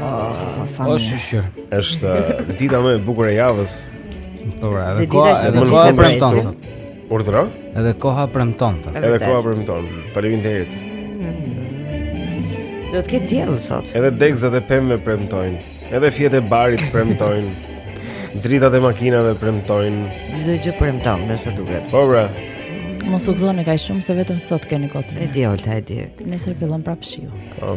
Oh, sa më. Është shqyr. Është dita më e bukur e javës. Po bra, edhe koha e koha premton. Urdhëro? Edhe koha premton. Edhe koha premton. Faleminderit. Do të ketë diell sot. Edhe degëzat e pemëve premtojnë. Edhe fijet e barit premtojnë. Dritat e makinave premtojnë. Çdo gjë premton, më së duket. Po bra. Mos u gëzoni kaq shumë se vetëm sot keni kot. E di, Olta, e di. Nesër fillon prapë shiu. Po.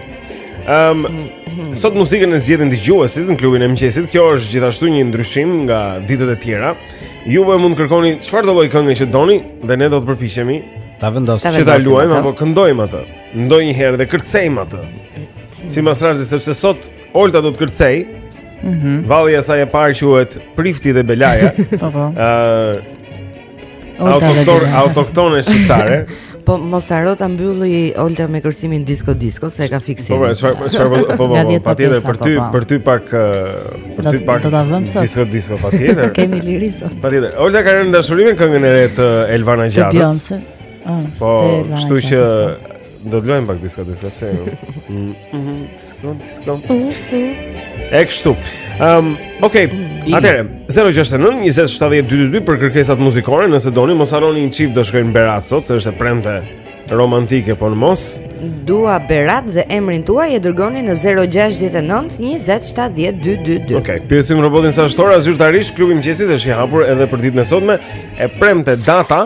Ehm, um, sot muzikën e zgjedhin dëgjuesit në klubin e mëngjesit. Kjo është gjithashtu një ndryshim nga ditët e tjera. Juve mund të kërkoni çfarëdo lloj kënge që doni dhe ne do të përpiqemi ta vendosim që ta luajmë apo këndojmë atë. Ndonjëherë dhe kërcejmë atë. Si me rastin sepse sot Olta do të kërcejë. Mhm. Mm Vallja e saj e parë quhet Prifti dhe Belaja. Po po. Ëh, Autoktor, autoktone shqiptare. Po mos harro ta mbyllë Olta me kërcimin disco disco se e ka fiksim. Po, çfarë po, çfarë po, po, po, patjetër për ty, për ty pak për ty pak. Do ta vëmë sot. Disco disco patjetër. Kemi liri sot. Patjetër. Olta ka rënë në dashuri me këngën e re të Elvana Gjatës. Po, kështu që do të luajmë pak disco disco të tjerë. Mhm. Disco, disco. E kështu. Ehm, okay. Atëherë, 069 20 70 222 për kërkesat muzikore, nëse doni mos harroni një çift do shkojë në Berat sot, se është e premte romantike po në mos. Dua Berat dhe emrin tuaj e dërgoni në 069 20 70 222. Okay, pyesim robotin sa është ora zyrtarisht klubi i mëngjesit është i hapur edhe për ditën e sotme, e premte data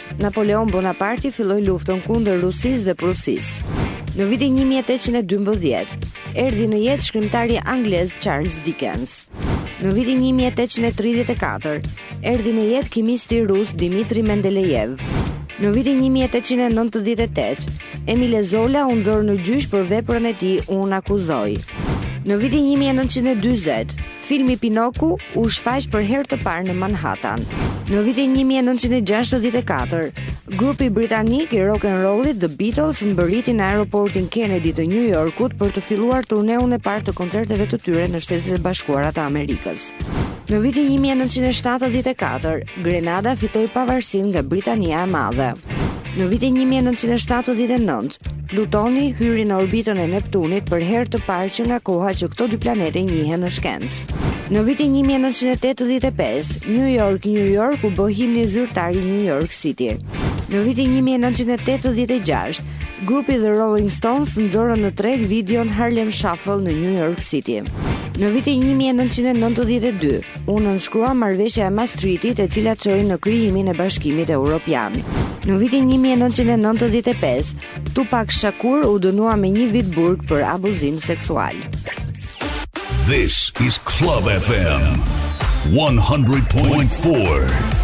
Napoleon Bonaparti filloi luftën kundër Rusisë dhe Prusisë. Në vitin 1812, erdhi në jetë shkrimtari anglez Charles Dickens. Në vitin 1834, erdhi në jetë kimisti rus Dimitri Mendelejev. Në vitin 1898, Emile Zola u nxor në gjyq për veprën e tij Unë akuzoj. Në vitin 1940, Filmi Pinoku u shfaq për herë të parë në Manhattan. Në vitin 1964, grupi britanik i rock and rollit The Beatles mbërriti në aeroportin Kennedy të New Yorkut për të filluar turneun e parë të koncerteve të tyre në Shtetet e Bashkuara të Amerikës. Në vitin 1974, Grenada fitoi pavarësinë nga Britania e Madhe. Në vitin 1979, Plutoni hyri në orbitën e Neptunit për herë të parë që nga koha që këto dy planete njihen në shkencë. Në vitin 1985, New York, New York u bë himni zyrtar i New York City. Në vitin 1986, grupi The Rolling Stones nxorën në treg videon Harlem Shuffle në New York City. Në vitin 1992, U nënshkrua marrëveshja e Maastrichtit, e cila çoi në krijimin e Bashkimit Evropian. Në vitin 1995, Tupac Shakur u dënua me një vit burg për abuzim seksual. This is Club FM 100.4.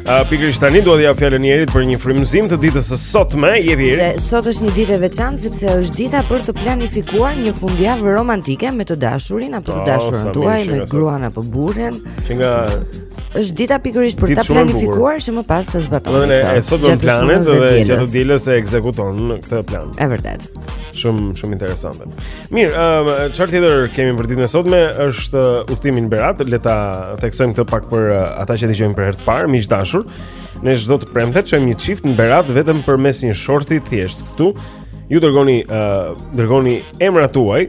Uh, Pikërisht tani duhet t'ia jap fjalën Jerit për një frymëzim të ditës së sotme, jepi. Dhe sot është një ditë e veçantë sepse është dita për të planifikuar një fundjavë romantike me të dashurin apo të po, dashurën tuaj, me gruan apo burrin. Që nga e hëna është dita pikërisht për ta planifikuar që më pas të zbatohet. Dhe ne sot do të planet dhe gjatë të dielës e ekzekuton këtë plan. Është vërtet. Shumë shumë interesante. Mirë, ëm ehm, çfarë tjetër kemi për ditën e sotme është uh, udhëtimi në Berat, le ta theksojmë këtë pak për uh, ata që dëgjojnë për herë të parë, miq të dashur. Ne çdo të premte çojmë një çift në Berat vetëm përmes një shorti të thjeshtë këtu. Ju dërgoni ë uh, dërgoni emrat tuaj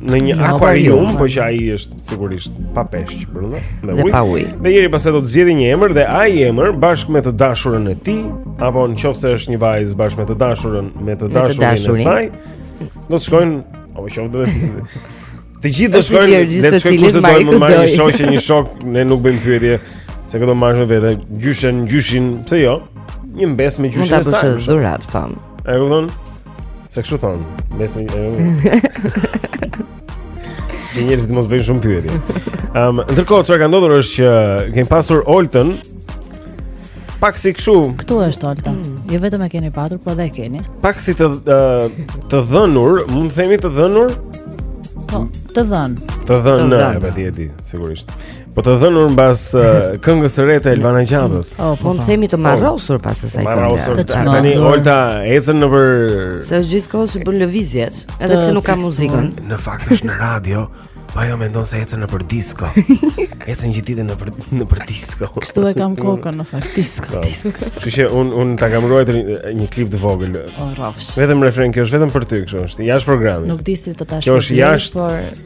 në një akuarium, po që ai është sigurisht pa peshq, brenda, me ujë. Pa ujë. Dhe Jeri pastaj do të zgjidhë një emër dhe ai emër bashkë me të dashurën e tij, apo nëse është një vajzë bashkë me të dashurën, me të dashurën e saj, do të shkojnë, apo qoftë dhe të Të gjithë do shkojnë, le të shkojnë kush të dojë të marrë një shoqë, një shok, ne nuk bëjmë pyetje se kë do marrësh me vete, gjyshen, gjyshin, pse jo? Një mbesë me gjyshin e saj. Mund ta bësh dhurat, pam. E kupton? Se kështu thonë, mes me Që njerëzit të mos bëjnë shumë pyetje. Ëm, um, ndërkohë çka ka ndodhur është që kemi pasur Oltën pak si kështu. Këtu është Olta. Mm. Jo vetëm e keni patur, por dhe e keni. Pak si të të dhënur, mund të themi të dhënur? Po, të dhën. Të dhën, e di, sigurisht. Po të dhënur mbas uh, këngës së re të Elvana Gjatës O, po ne themi të marrosur pas asaj këngë Marrosur, të tani Olta ecën nëpër Se është gjithë kohë që bën lëvizjet Edhe pse nuk ka muzikën Në fakt është në radio Po ajo mendon se ecën nëpër disko Ecën gjithë ditën nëpër, nëpër disko Kështu e kam kokën në fakt Disko, po. disko Kështu që unë un ta kam ruajtur një klip të vogël O, rafsh Vetëm refren, kjo është vetëm për ty kështu është Jashtë programi Nuk di si të ta Kjo është jashtë Por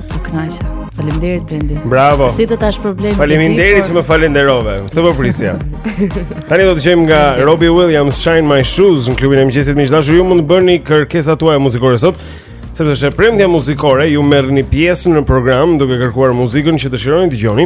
U kënaqa. Faleminderit Blendi. Bravo. S'është problem. Faleminderit që më falenderove. Këtë po prisja. Tani do të dëgjojmë nga Robbie Williams Shine My Shoes në klubin e mëngjesit miq të dashur. Ju mund të bëni kërkesat tuaja muzikore sot. Sepse është e premtja muzikore, ju merrni pjesë në program duke kërkuar muzikën që dëshironi të dëgjoni.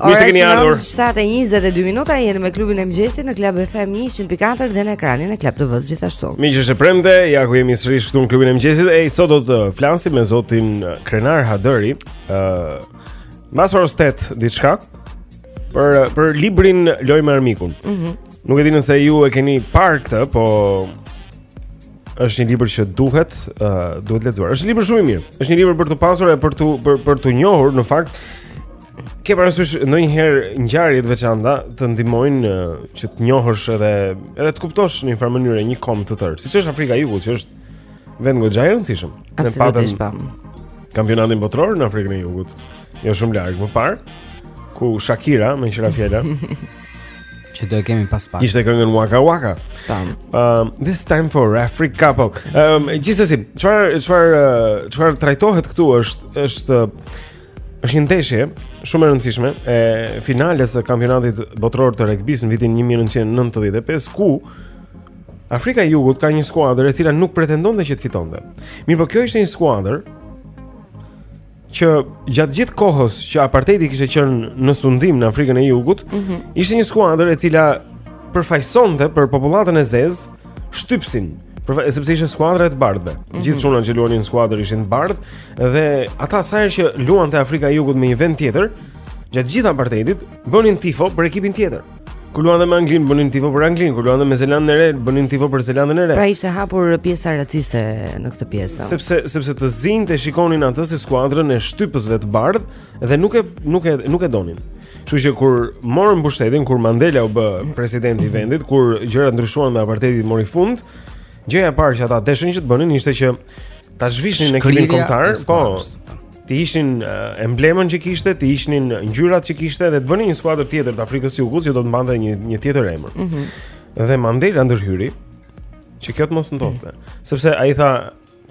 Mirë se keni ardhur. 7:22 minuta jemi me klubin e mëngjesit në Club FM 104 dhe në ekranin e Club TV gjithashtu. Miq është e premte, ja ku jemi sërish këtu në klubin e mëngjesit. Ej, sot do të flasim me zotin uh, Krenar Hadëri, ë uh, mbas orës tetë diçka për uh, për librin Lojë me armikun. Mhm. Mm Nuk e di nëse ju e keni parë këtë, po është një libër që duhet, uh, duhet lexuar. Është një libër shumë i mirë. Është një libër për të pasur e për të për, për të njohur në fakt Ke parasysh ndonjëherë ngjarje të veçanta të ndihmojnë që të njohësh edhe edhe të kuptosh në një farë mënyrë një komb të tërë. Siç është Afrika e Jugut, që është vend goxha i rëndësishëm. Ne patëm po. kampionatin botëror në Afrikën e Jugut, jo shumë larg më parë, ku Shakira meqë ra fjala që do e kemi pas pak. kishte këngën Waka Waka. Tam. Um, this time for Africa Cup. Um, gjithsesi, çfarë çfarë çfarë trajtohet këtu është është Është një ndeshje shumë e rëndësishme e finales së kampionatit botëror të regbisë në vitin 1995 ku Afrika e Jugut ka një skuadër e cila nuk pretendonte që të fitonte. Mirpo kjo ishte një skuadër që gjatë gjithë kohës që aparteidi kishte qenë në sundim në Afrikën e Jugut, mm -hmm. ishte një skuadër e cila përfaqësonte për popullatën e zezë shtypësin. Po sepse ishin skuadra e të bardhëve. Mm -hmm. Gjithë çunat që luanin në skuadër ishin të bardhë dhe ata sa herë që luante Afrika e Jugut me një vend tjetër, gjatë gjithë apartheidit bënin tifo për ekipin tjetër. Kur luanin me Anglinë bënin tifo për Anglinë, kur luanin me Zelandën e Re bënin tifo për Zelandën e Re. Pra ishte hapur pjesa raciste në këtë pjesë. Sepse sepse të zinjtë e shikonin atë si skuadrën e shtypësve të bardhë dhe nuk e nuk e nuk e donin. Kështu që kur morën pushtetin, kur Mandela u bë president i vendit, kur gjërat ndryshuan dhe apartheidi mori fund, gjëja e parë që ata deshën që të bënin ishte që ta zhvishnin ekipin kombëtar, po t'i hiqnin emblemën që kishte, t'i hiqnin ngjyrat që kishte dhe të bënin një skuadër tjetër të Afrikës së Jugut që do të mbante një një tjetër emër. Mm -hmm. Dhe Mandela ndërhyri që kjo të mos ndodhte, mm -hmm. sepse ai tha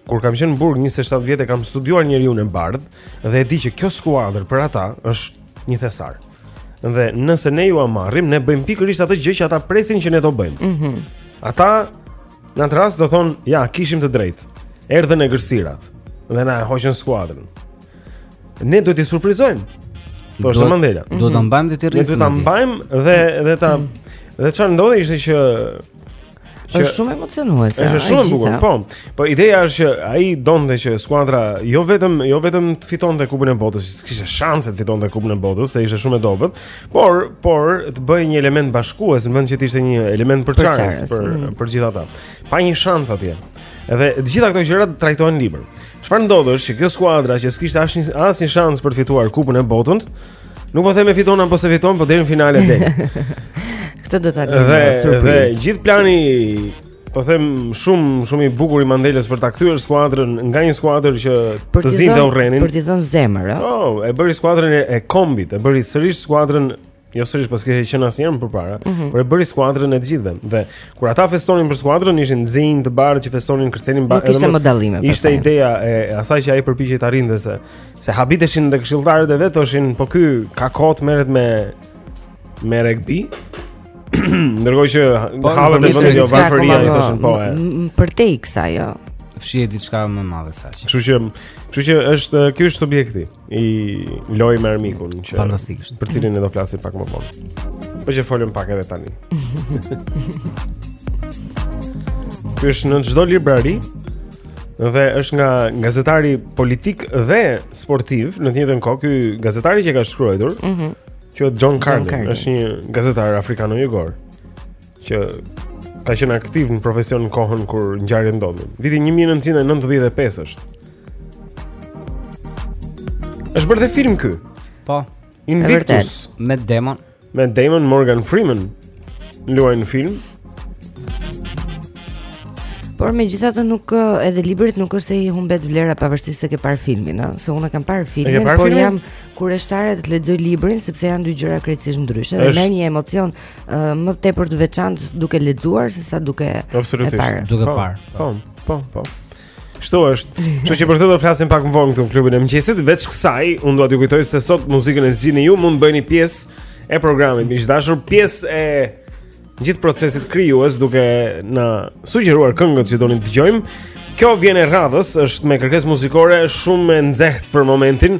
Kur kam qenë në burg 27 vjet e kam studiuar njeriun e bardhë dhe e di që kjo skuadër për ata është një thesar. Dhe nëse ne jua marrim, ne bëjmë pikërisht atë gjë që ata presin që ne do bëjmë. Mhm. Mm ata në atë rast do thonë, ja, kishim të drejtë. Erdhën egërsirat dhe na e hoqën skuadrën. Ne duhet t'i surprizojmë. Po është Mandela. Duhet ta mhm. mbajmë të rrisim. Ne duhet ta mbajmë dhe dhe ta dhe çfarë ndodhi ishte që Që është shumë emocionuese. Është shumë e bukur, po. Po ideja është që ai donte që skuadra jo vetëm jo vetëm të fitonte Kupën e Botës, s'kishte shanse të fitonte Kupën e Botës, se ishte shumë e dobët, por por të bëhej një element bashkues, në vend që të ishte një element përçarës për për, mm. për gjithë ata. Pa një shans atje. Edhe të gjitha këto gjëra trajtohen në libër. Çfarë ndodh është që kjo skuadra që s'kishte asnjë asnjë shans për të fituar Kupën e Botës, Nuk po them e fiton apo s'e fiton, po deri në finale del. Këtë do ta lëmë në surprizë. Dhe gjithë plani po them shumë shumë i bukur i Mandelës për ta kthyer skuadrën nga një skuadër që të zinjtë urrenin. Për t'i dhënë zemër, ëh. Oh, e bëri skuadrën e, e kombit, e bëri sërish skuadrën Jo sërish po s'kishte qenë asnjëherë më parë, mm -hmm. por e bëri skuadrën e të gjithëve. Dhe kur ata festonin për skuadrën, ishin zinj e të bardhë që festonin kërcenin bardhë. Nuk ishte modalime. Ishte ideja e asaj që ai përpiqej të arrinte se Se habiteshin dhe këshilltarët e vet thoshin, po ky kot merret me me regbi. Ndërkohë që po, hallet e vendit jo varfëria i thoshin po. Për te iksa jo. Fshihet diçka më madhe sa kjo. Kështu që, kështu që është ky është subjekti i Lojë me armikun që fantastikisht. Për cilin ne do flasim pak më vonë. Po që folëm pak edhe tani. Ky është në çdo librari Dhe është nga gazetari politik dhe sportiv në të njëjtën kohë ky gazetari që ka shkruar. Mhm. Mm që John Carlin, është një gazetar afrikano-jugor që ka qenë aktiv në profesion në kohën kur ngjarja ndodhi. Viti 1995 është. Është bërë dhe film ky. Po. Invictus me Damon. Me Damon Morgan Freeman luajnë në film. Por megjithatë nuk edhe librit nuk është se i humbet vlera pavarësisht se ke parë filmin, a? se unë e kam parë filmin, par por filmin? jam kureshtare të lexoj librin sepse janë dy gjëra krejtësisht ndryshe dhe me një emocion uh, më tepër të veçantë duke lexuar se sa duke e parë. Duke po, parë. Po, po, po. po. Kështu është. Kështu që për këtë do të flasim pak më vonë këtu në klubin e mëngjesit. Veç kësaj, unë dua t'ju kujtoj se sot muzikën e zgjidhni ju, mund të bëheni pjesë e programit. Miq të dashur, pjesë e gjithë procesit krijues duke na sugjeruar këngët që doni të dëgjojmë. Kjo vjen e radhës, është me kërkesë muzikore shumë e nxehtë për momentin.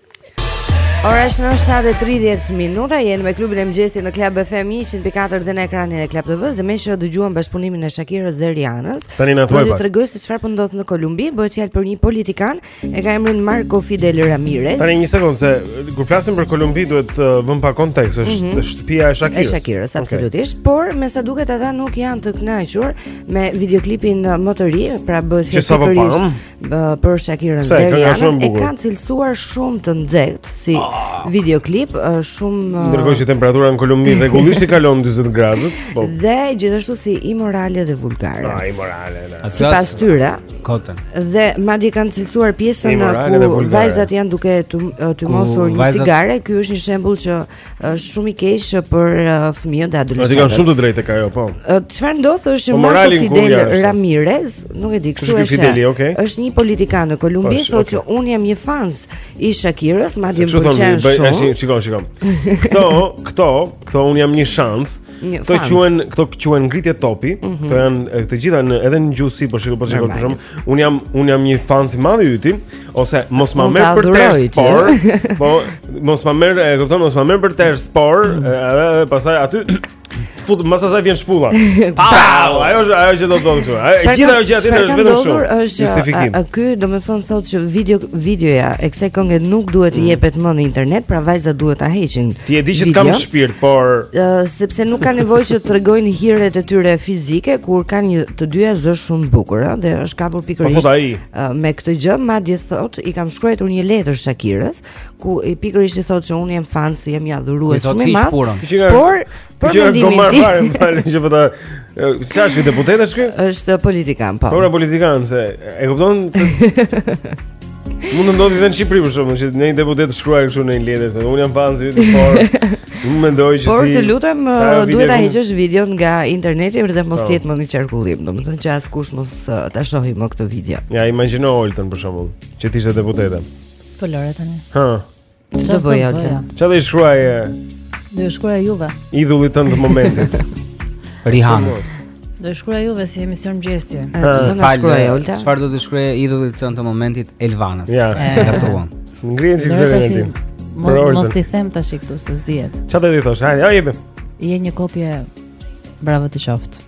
Ora është 7:30 minuta, jemi me klubin e mëngjesit në Club FM 104 dhe në ekranin e Club TV-s dhe meqë dëgjuam bashkëpunimin e Shakirës dhe Rianës. Tani na thuaj. Do t'ju tregoj se çfarë po ndodh në Kolumbi, bëhet fjalë për një politikan, e ka emrin Marco Fidel Ramirez. Tani një sekond se kur flasim për Kolumbi duhet të uh, vëmë pak kontekst, është mm -hmm. shtëpia e Shakirës. E Shakirës absolutisht, okay. por me sa duket ata nuk janë të kënaqur me videoklipin uh, më të ri, pra bëhet fjalë për për Shakirën dhe Rihannën e kanë cilësuar shumë të nxehtë si ah. videoklip, shumë Ndërkohë që temperatura në Kolumbi rregullisht i kalon 40 gradët, po. Dhe gjithashtu si imorale dhe vulgare. Ah, imorale. Sipas tyre, kotën. Dhe madje kanë cilësuar pjesën ku vajzat janë duke tymosur një cigare, ky është një shembull që Është shumë i keq për fëmijët e adoleshentët. Ata kanë shumë të drejtë tek ajo, po. Çfarë ndodh është po Marko Fidel Ramirez, nuk e di kush është. Fideli, okay. Është një politikan në Kolumbi, thotë okay. që un jam një fans i Shakirës, madje më pëlqen shumë. Shikoj, shikoj. Kto, kto, kto un jam një fans. Këto quhen, këto quhen ngritje topi, mm -hmm. këto janë të gjitha në edhe në gjuhë si për shembull, për shembull, për shembull, un jam un jam një fans i madh i yti, ose mos ma merr për ters, po mos ma merr, e kupton, mos ma merr për ters, mhm. edhe pastaj aty të fut pastaj vjen shpulla. Pa, ajo është ajo që do të thonë. E gjithë ajo që aty është vetëm kështu. Justifikim. Ky domethënë thotë që video videoja e kësaj kënge nuk duhet të mm. jepet më në internet, pra vajzat duhet ta heqin. Ti e di që të kam shpirt, por uh, sepse nuk ka nevojë që të tregojnë hiret e tyre fizike kur kanë të dyja zë shumë të bukur, ëh, dhe është kapur pikërisht. Po ai. Uh, me këtë gjë madje thot, i kam shkruajtur një letër Shakirës, ku pikërisht i thotë që unë jam fans, jam një adhurues shumë i madh. Por Për mendimin tim. Që gomar fare, që po ta Sa është deputet ky? Është politikan, po. Por politikan se e kupton se Mund të ndodhi në Shqipëri për shembull që një deputet shkruan kështu në një letër, thotë un jam fansi yt, por unë mendoj që ti Por të lutem, uh, duhet ta heqësh videon nga interneti për të mos po. jetë më në qarkullim, domethënë që askush mos uh, ta shohë më këtë video. Ja imagjino Oltën për shembull që ti je deputete. Po Lori tani. Hë. Çfarë do bëje Olta? Çfarë do i shkruaje? Do i shkruaj juve. Idhullit tënd të momentit. Rihanës. Do ju shkruaja juve si emision mëngjesi. Çfarë do shkruaje Olta? Çfarë do t'i shkruaje idhullit tënd të momentit Elvanës? Ja, gatuam. Ngrihe një çik zërin. Mos t'i them tash këtu se s'dihet. Çfarë do i thoshe? Hajde, ja jepim. Je një kopje. Bravo të qoftë.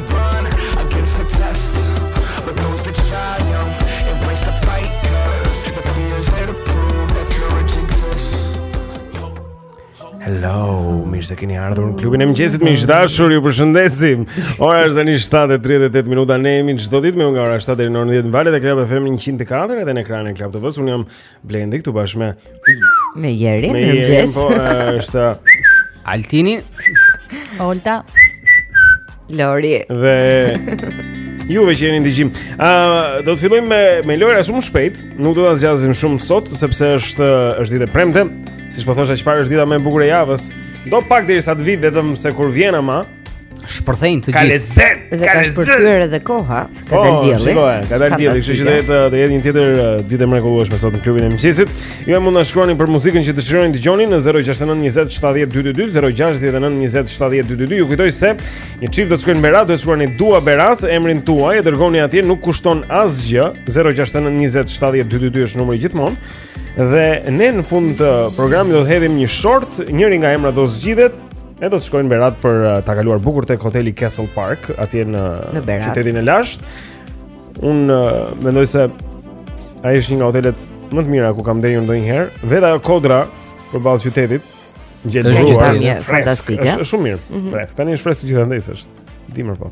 Hello, mirë se keni ardhur në klubin e mëngjesit miq të dashur, ju përshëndesim. Ora është tani 7:38 minuta ne jemi çdo ditë me ju nga ora 7 deri në orën 10 në valët e Club FM 104 edhe në ekranin e Club TV-s. Un jam Blendi këtu bashkë me me Jerin, me Jerin, po është Altini, Olta, Lori dhe ju që jeni në dëgjim. Ë, uh, do të fillojmë me me lojëra shumë shpejt. Nuk do ta zgjasim shumë sot sepse është është ditë e premte. Siç po thosha, që para është dita më e bukur e javës? Do pak derisa të vi vetëm se kur vjen ama. shpërthejnë të gjithë. Ka lezet, ka lezet. Dhe ka shpërthyer edhe koha, ka po, dalë dielli. Po, ka dalë dielli, kështu që do të jetë një tjetër uh, ditë e mrekullueshme sot në klubin e mëngjesit. Ju mund të na shkruani për muzikën që dëshironi të dëgjoni në 069 20 70 222, 069 20 70 222. Ju kujtoj se një çift do të shkojnë në Berat, duhet të shkruani Dua Berat, emrin tuaj e dërgoni atje, nuk kushton asgjë. 069 20 70 222 është numri gjithmonë. Dhe ne në fund të programit do të hedhim një short, njëri nga emrat do zgjidhet e do të shkojnë në Berat për uh, ta kaluar bukur tek hoteli Castle Park, atje në, në qytetin e lashtë. Unë uh, mendoj se ai është një nga hotelet më të mira ku kam ndenjur ndonjëherë. Vetë ajo kodra përballë qytetit, gjelbër, pamje fantastike. Është shumë mirë. Mm -hmm. Fresk. Tani është fresk gjithandej është. Dimër po.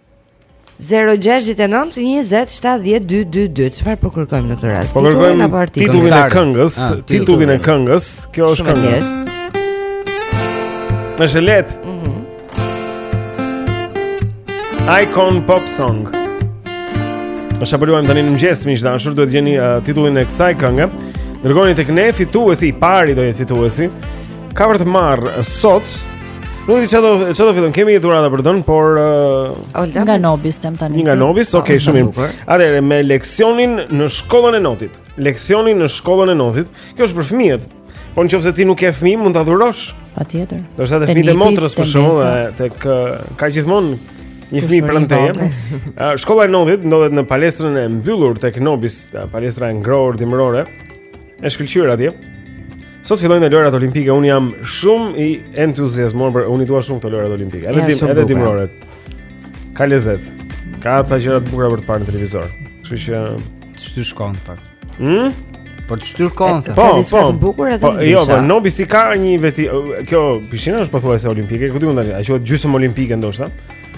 0-6-9-20-70-222 Çfarë po kërkojmë në këtë rast? Po kërkojmë titullin e këngës ah, Titullin e këngës Kjo është këngë Është e lehtë mhm. Iconic Pop Song Është, po e luajmë tani në mëngjes Miq të dashur duhet të gjeni uh, titullin e kësaj kënge Dërgojeni tek ne fituesi i parë do jetë fituesi Ka për të marrë sot Nuk di çfarë do çfarë do fillon. Kemi një dhuratë për të dhënë, por uh, nga Nobis them tani. Nga Nobis, ok, okay shumë mirë. Atëherë me leksionin në shkollën e notit. Leksionin në shkollën e notit. Kjo është për fëmijët. Po nëse ti nuk ke fëmijë, mund ta dhurosh. Patjetër. Do të thotë fëmijët e motrës për shembull se ka gjithmonë një fëmijë pranë teje. Po. Shkolla e notit ndodhet në palestrën e mbyllur tek Nobis, palestra e ngrohtë dimërore. Është shkëlqyer atje. Sot fillojnë dhe lojërat olimpike, unë jam shumë i entuziazmuar, po unë i dua shumë këto lojërat olimpike. Edhe dim, edhe dimroret. Ka lezet. Ka ca gjëra të bukura për të parë në televizor. Kështu që të shtyn pak. Hm? Po të shtyr kontë. Po, po. Të bukur edhe. Po, jo, po Nobisi ka një veti, kjo pishina është pothuajse olimpike, ku di unë tani, a quhet gjysmë olimpike ndoshta?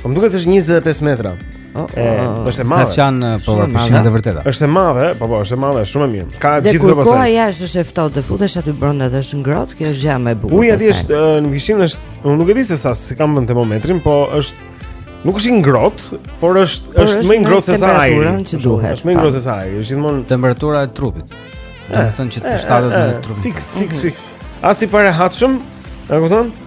Po më duket se është 25 metra. Oh, oh, oh. Është e madhe. Sa ç'janë eh, po pishinat e vërteta. Është e madhe, po po, është e madhe, shumë e mirë. Ka gjithë këto pasojë. Kur koha jashtë është e ftohtë dhe futesh aty brenda dhe është ngrohtë, kjo është gjëja më e bukur. Uji aty është eh, në pishinë është, unë nuk e di se sa, s'e kam vënë termometrin, po është Nuk është i ngrohtë, por është por është më i ngrohtë se sa ajri. Është më i ngrohtë se sa ajri, është gjithmonë temperatura e trupit. Do të eh, thonë që përshtatet me trupin. Fiks, fiks, fiks. As i parehatshëm, e kupton?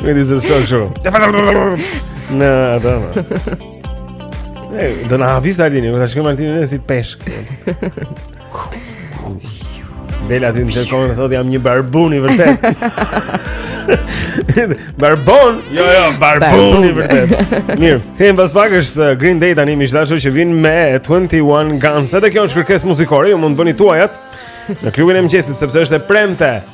Nuk di se sa kështu. Në atë. Ne do na havis aty, ne do të shkojmë aty si peshk. Del aty në qoftë thotë jam një barbun i vërtetë. Barbon, jo jo, barbun i vërtetë. Mirë, kthehemi pas pak është uh, Green Day tani miq të dashur që vijnë me 21 Guns. Edhe kjo është kërkesë muzikore, ju mund të bëni tuajat në klubin e mëngjesit sepse është e premte.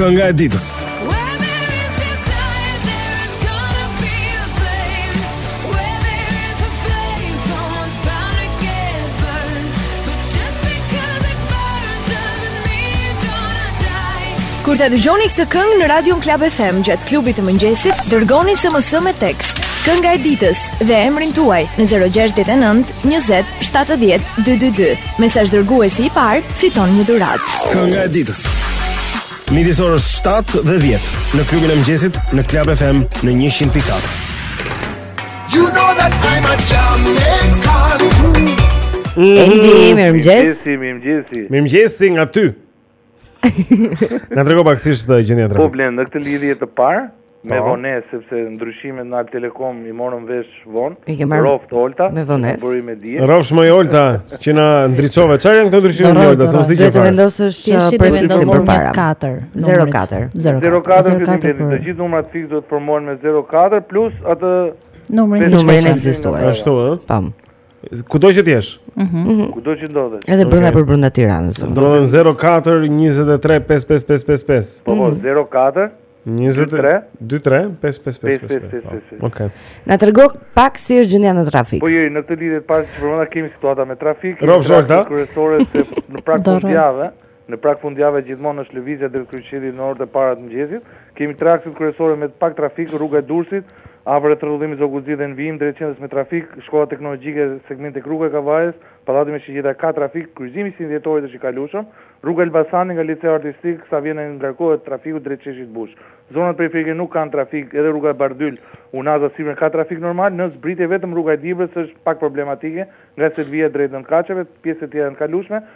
Kënga e ditës. Kur ta dëgjoni këtë këngë në Radion Klab FM gjatë klubit të mëngjesit, dërgoni SMS me tekst Kënga e ditës dhe emrin tuaj në 069 20 70 222. Mesazh dërguesi i parë fiton një dhuratë. Kënga e ditës. Midis orës 7 dhe 10 në klubin e mëngjesit në Club FM në 100.4. You know that I'm a champion. Endi, mirëmëngjes. Mirëmëngjes, mirëmëngjes. Mirëmëngjesi nga ty. Na trego pak si është gjendja e trafikut. Po Blendi, në këtë lidhje të parë me po. vonesë sepse ndryshimet në Albtelekom i morëm vesh vonë. Rroftë Olta. Me vonesë. Bëri me diet. Rrofsh mi Olta që na ndriçove. Çfarë janë këto ndryshime Olta? Sot sigurisht ka. Vendosësh për vendosjen e parë. 4. 04. 04. 04. Të gjithë numrat fiks do të formohen me 04 plus atë numrin e ekzistuar. Ashtu ë. Pam. Kudo që të jesh. Mhm. Mm Kudo që ndodhesh. Edhe brenda për brenda Tiranës. Domethënë 04 23 55555. Po po 04 23 23 55555. Okej. Na trego pak si është gjendja në trafik. Po jeri në këtë lidhje të parë që përmenda kemi situata me trafik. Rrugët kryesore se në prag fundjave. Në prag fundjave gjithmonë është lëvizja drejt kryqëzimit në orët e para të mëngjesit. Kemi tre akset kryesore me pak trafik, rruga e Durrësit, afër rreth rrotullimit Zogu i Zi dhe në vijim drejt qendrës me trafik, shkolla teknologjike, segment tek rruga e Kavajës, pallati me shigjeta ka trafik, kryqëzimi i Sinjetorit është i kalueshëm, rruga Elbasani nga Liceu Artistik sa vjen e ngarkohet trafiku drejt sheshit Bush. Zonat periferike nuk kanë trafik, edhe rruga e Bardhyl, Unaza sipër ka trafik normal, në zbritje vetëm rruga e Dibrës është pak problematike nga Selvia drejt Nëntëkatëshve, pjesët e tjera janë të kalueshme,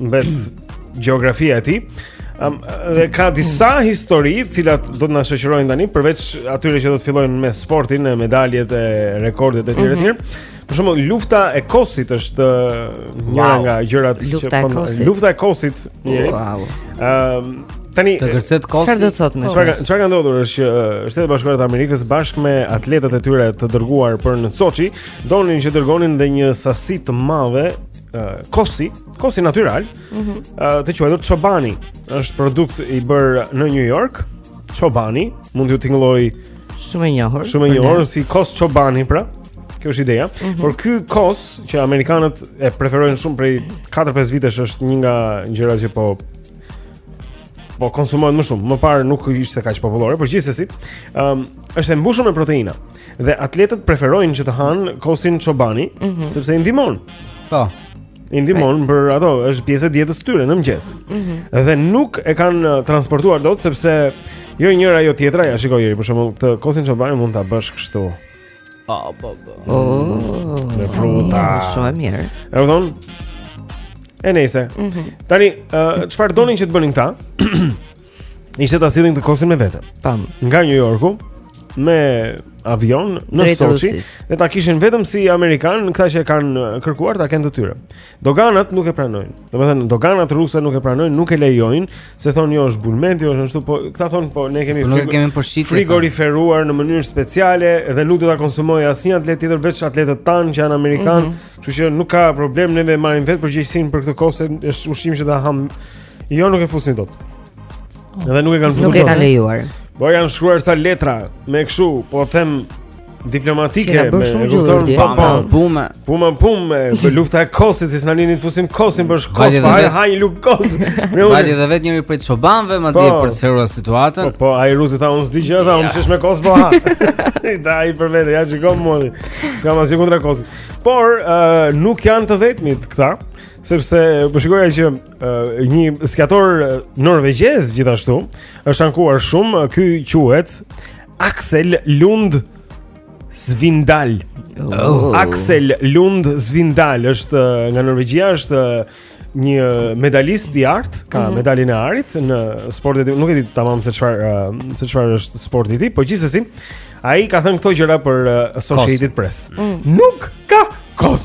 mbet gjeografia e tij. Um, dhe ka disa histori të cilat do të na shoqërojnë tani përveç atyre që do të fillojnë me sportin, me medaljet e rekordet etj. mm -hmm. etj. Për shembull, lufta e kosit është një wow. nga gjërat që lufta e po- kosit. Lufta e kosit. Wow. Ëm um, tani të kërcet kosi. Çfarë do të thotë me çfarë? Çfarë ka ndodhur është që Shtetet e Bashkuara të Amerikës bashkë me atletët e tyre të dërguar për në Sochi, donin që dërgonin dhe një sasi të madhe uh, kosi, kosi natyral, mm -hmm. uh, të quajtur çobani, është produkt i bërë në New York. Çobani mund t'ju tingëllojë shumë e njohur. Shumë e njohur si kos çobani pra. Kjo është ideja. Mm -hmm. Por ky kos që amerikanët e preferojnë shumë prej 4-5 vitesh është një nga gjërat që po po konsumohet më shumë. Më parë nuk ishte kaq popullore, por gjithsesi, ëm um, është e mbushur me proteina. Dhe atletët preferojnë që të hanë kosin çobani, mm -hmm. sepse i ndihmon. Po. I ndihmon për ato, është pjesë e dietës tyre në mëngjes. Mm -hmm. Dhe nuk e kanë uh, transportuar dot sepse jo njëra jo tjetra, ja shiko për shembull, këtë kosin çobani mund ta bësh kështu. Po, po, po. Oh, me fruta. Shumë mirë. E kupton? E nejse. Mm -hmm. Tani, uh, çfarë donin që të bënin këta? Ishte ta sillin këtë kosin me vete. Tam. Nga New Yorku me avion në Soçi dhe ta kishin vetëm si amerikanë këta që e kanë kërkuar ta kenë të tyre. Doganat nuk e pranojnë. Domethënë doganat ruse nuk e pranojnë, nuk e lejojnë, se thonë jo është bulmet, jo është ashtu, po këta thonë po ne e kemi po frigo, frigoriferuar në mënyrë speciale dhe nuk do ta konsumojë asnjë atlet tjetër veç atletët tanë që janë amerikanë, mhm. kështu mm -hmm. që nuk ka problem neve marrim vetë përgjegjësinë për këtë kos se është ushqim që ta hamë Jo nuk e fusni dot. Oh. Edhe nuk e kanë fusur. Nuk e kanë lejuar. Po janë shkruar sa letra me kështu, po them diplomatike me kupton po po bum bum bum me lufta e kosit si s'na lini të fusim kosin për shkos pa haj haj luk kos me vajti dhe vetë njëri prej çobanëve madje për të seriozuar situatën po po ai rusi tha unë s'di gjë tha unë ç'është me kos po ha tha ai për vete ja shikon modi s'ka më asgjë kundër kosit por nuk janë të vetmit këta sepse po shikoja që Uh, një skiator norvegjez gjithashtu është ankuar shumë, ky quhet Aksel Lund Svindal. Oh. Aksel Lund Svindal është uh, nga Norvegjia, është uh, një medalist i artë, ka mm -hmm. medaljen e arit në sportet, nuk e di tamam se çfarë uh, se çfarë është sporti i tij, por gjithsesi Ai ka thënë këto gjëra për uh, Associated Press. Mm. Nuk ka kos.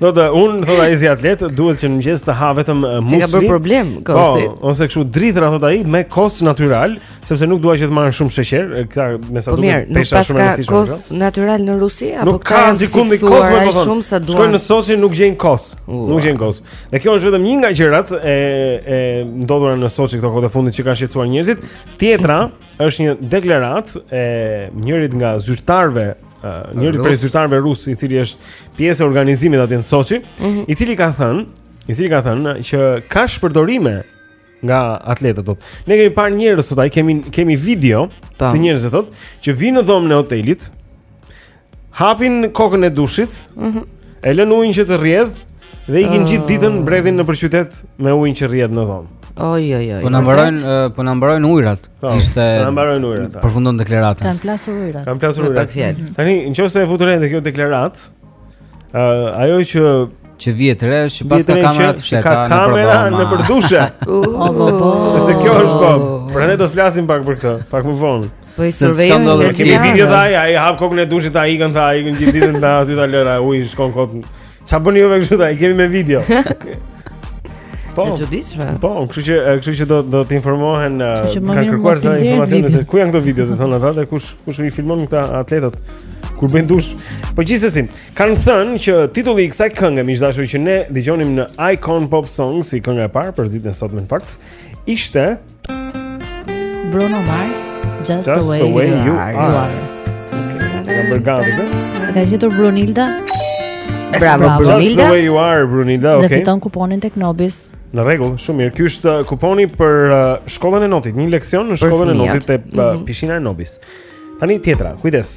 Thotë unë thotë ai si atlet duhet që në mëngjes të ha vetëm uh, musli. Ka bërë problem po, kosi. Po, ose kështu drithëra thotë ai me kos natyral, sepse nuk dua që të marr shumë sheqer, këta me sa po duket pesha shumë e rëndësishme. Nuk ka kos natyral në Rusi apo nuk ka asgjë me kos më po shumë sa duan. Shkojnë në Soçi nuk gjejnë kos. Nuk gjejnë kos. Dhe kjo është vetëm një nga gjërat e e ndodhura në Soçi këto kohët e fundit që kanë shqetësuar njerëzit. Tjetra Është një deklaratë e njërit nga zyrtarëve njëri prej zyrtarëve rus i cili është pjesë e organizimit atje në Soçi, mm -hmm. i cili ka thënë, i cili ka thënë që ka shpërdorime nga atletët thotë. Ne kemi parë njerëz thotë ai kemi kemi video pa. të njerëzve thotë që vinë në dhomën e hotelit Hapin kokën e dushit. Mhm. Mm e lënë ujin që të rrjedhë dhe ikin uh... gjithë ditën bredhin nëpër qytet me ujin që rrjedh në dhomë. Oj oj oj. Po na mbarojnë uh, po na mbarojnë ujrat. Po, Ishte Na mbarojnë ujrat. Përfundon deklaratën. Kanë plasur ujrat. Kanë plasur ujrat. Mhm. Tani nëse u futëm te kjo deklaratë, ë uh, ajo që që vihet re që paska kamera të fshehta ka kamera nëpër dushe. Po po po. Se kjo është po. Prandaj do të flasim pak për këtë, pak më vonë. Po i survejojnë nga gjithë. Kemi video dhe ai, ai hap kokën e dushit, ai ikën tha, ai ikën gjithë ditën tha, aty ta lërë, uji shkon kot. Çfarë bëni juve kështu tha, kemi me video. Po. E çuditshme. Po, kështu që, kështu që do do të informohen, kanë kërkuar sa informacion se ku janë këto video, të thonë ata dhe kush kush i filmon këta atletët kur bën dush. Po gjithsesi, kanë thënë që titulli i kësaj kënge, miq dashur, që ne dëgjonim në Icon Pop Songs, si kënga e parë për ditën e sotme në fakt, ishte Bruno Mars Just, Just the way, the way you, you are, are. Okay. Ka gjetur Brunilda Bravo Brunilda Just the way you are Brunilda okay. Dhe fiton kuponin tek Nobis Në rregull, shumë mirë. Ky është uh, kuponi për uh, shkollën e notit, një leksion në shkollën e notit te uh, mhm. pishina e Nobis. Tani tjetra, kujdes.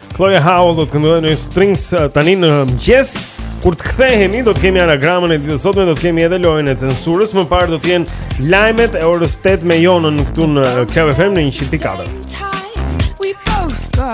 Chloe Howell do të këndojë No Strings uh, tani në mëngjes. Kur të kthehemi do të kemi anagramën e ditës së sotme, do të kemi edhe lojën e censurës, më parë do të jenë lajmet e orës 8 me Jonën këtu në uh, Club FM në 104. We both go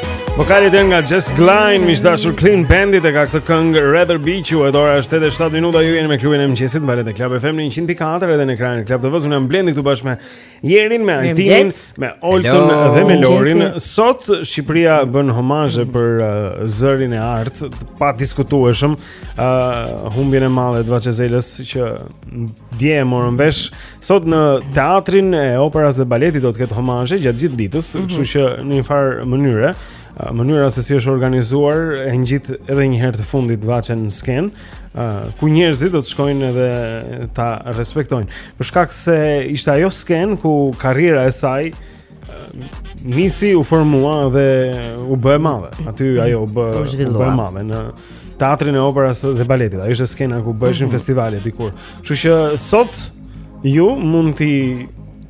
Vokali vjen nga Jess Glynne, miq të dashur Clean Bandit e ka këtë këngë Rather Be. Ju, ora është 8 e 7 minuta, ju jeni me klubin e mëngjesit, valët e Club FM në 104 edhe në ekranin e Club TV-së, unë jam Blendi këtu bashkë me Jerin, me Altinin, me Olten dhe me Lorin. Sot, Shqipria bën homazhe për uh, zërin e artë, të padiskutueshëm, uh, humbjen e madhe të Vaçe Zelës që dje e morëm vesh, sot në teatrin e operas dhe baletit do të ketë homazhe gjatë gjithë ditës, mm -hmm. kështu që në një farë mënyre, uh, mënyra se si është organizuar e ngjit edhe një herë të fundit Vaçen në skenë, uh, ku njerëzit do të shkojnë edhe ta respektojnë. Për shkak se ishte ajo skenë ku karriera e saj Nisi u formua dhe u bë e madhe. Aty ajo u bë u bë e madhe në Teatrin e Operas dhe Baletit. Ajo ishte skena ku bëheshin mm -hmm. festivale dikur. Kështu që sot ju mund t'i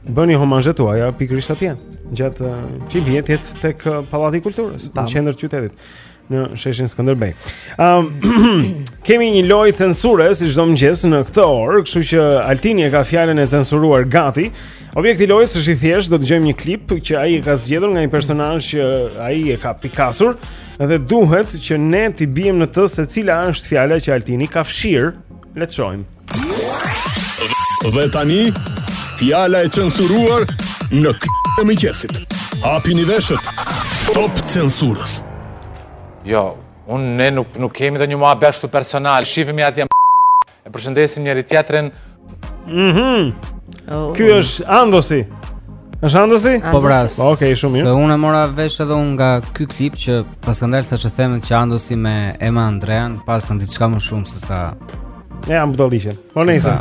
bëni homazhet tuaja pikërisht atje gjatë uh, që i bie të jetë tek uh, Pallati i Kulturës, në qendër të qytetit. në sheshin Skënderbej. Ëm um, kemi një lojë censure si çdo mëngjes në këtë orë, kështu që Altini e ka fjalën e censuruar gati. Objekti i lojës është i thjeshtë, do të dëgjojmë një klip që ai e ka zgjedhur nga një personazh që ai e ka pikasur dhe duhet që ne t'i biem në të se cila është fjala që Altini ka fshirë. Le të shohim. Dhe tani, fjala e censuruar në klubin e mëngjesit. Hapini veshët, stop censurës. Jo, unë ne nuk, nuk kemi ndonjë muhabet ashtu personal, shifemi atje më e përshëndesim njëri tjetrin. Mm -hmm. oh. Ky është Andosi. Është Andosi? Po pra. Po, Okej, okay, shumë mirë. Se unë e mora vesh edhe unë nga ky klip që paskan dalë thashethemet që Andosi me Ema Andrean paskan diçka më shumë se sa Janë budalliqe. Po nejse.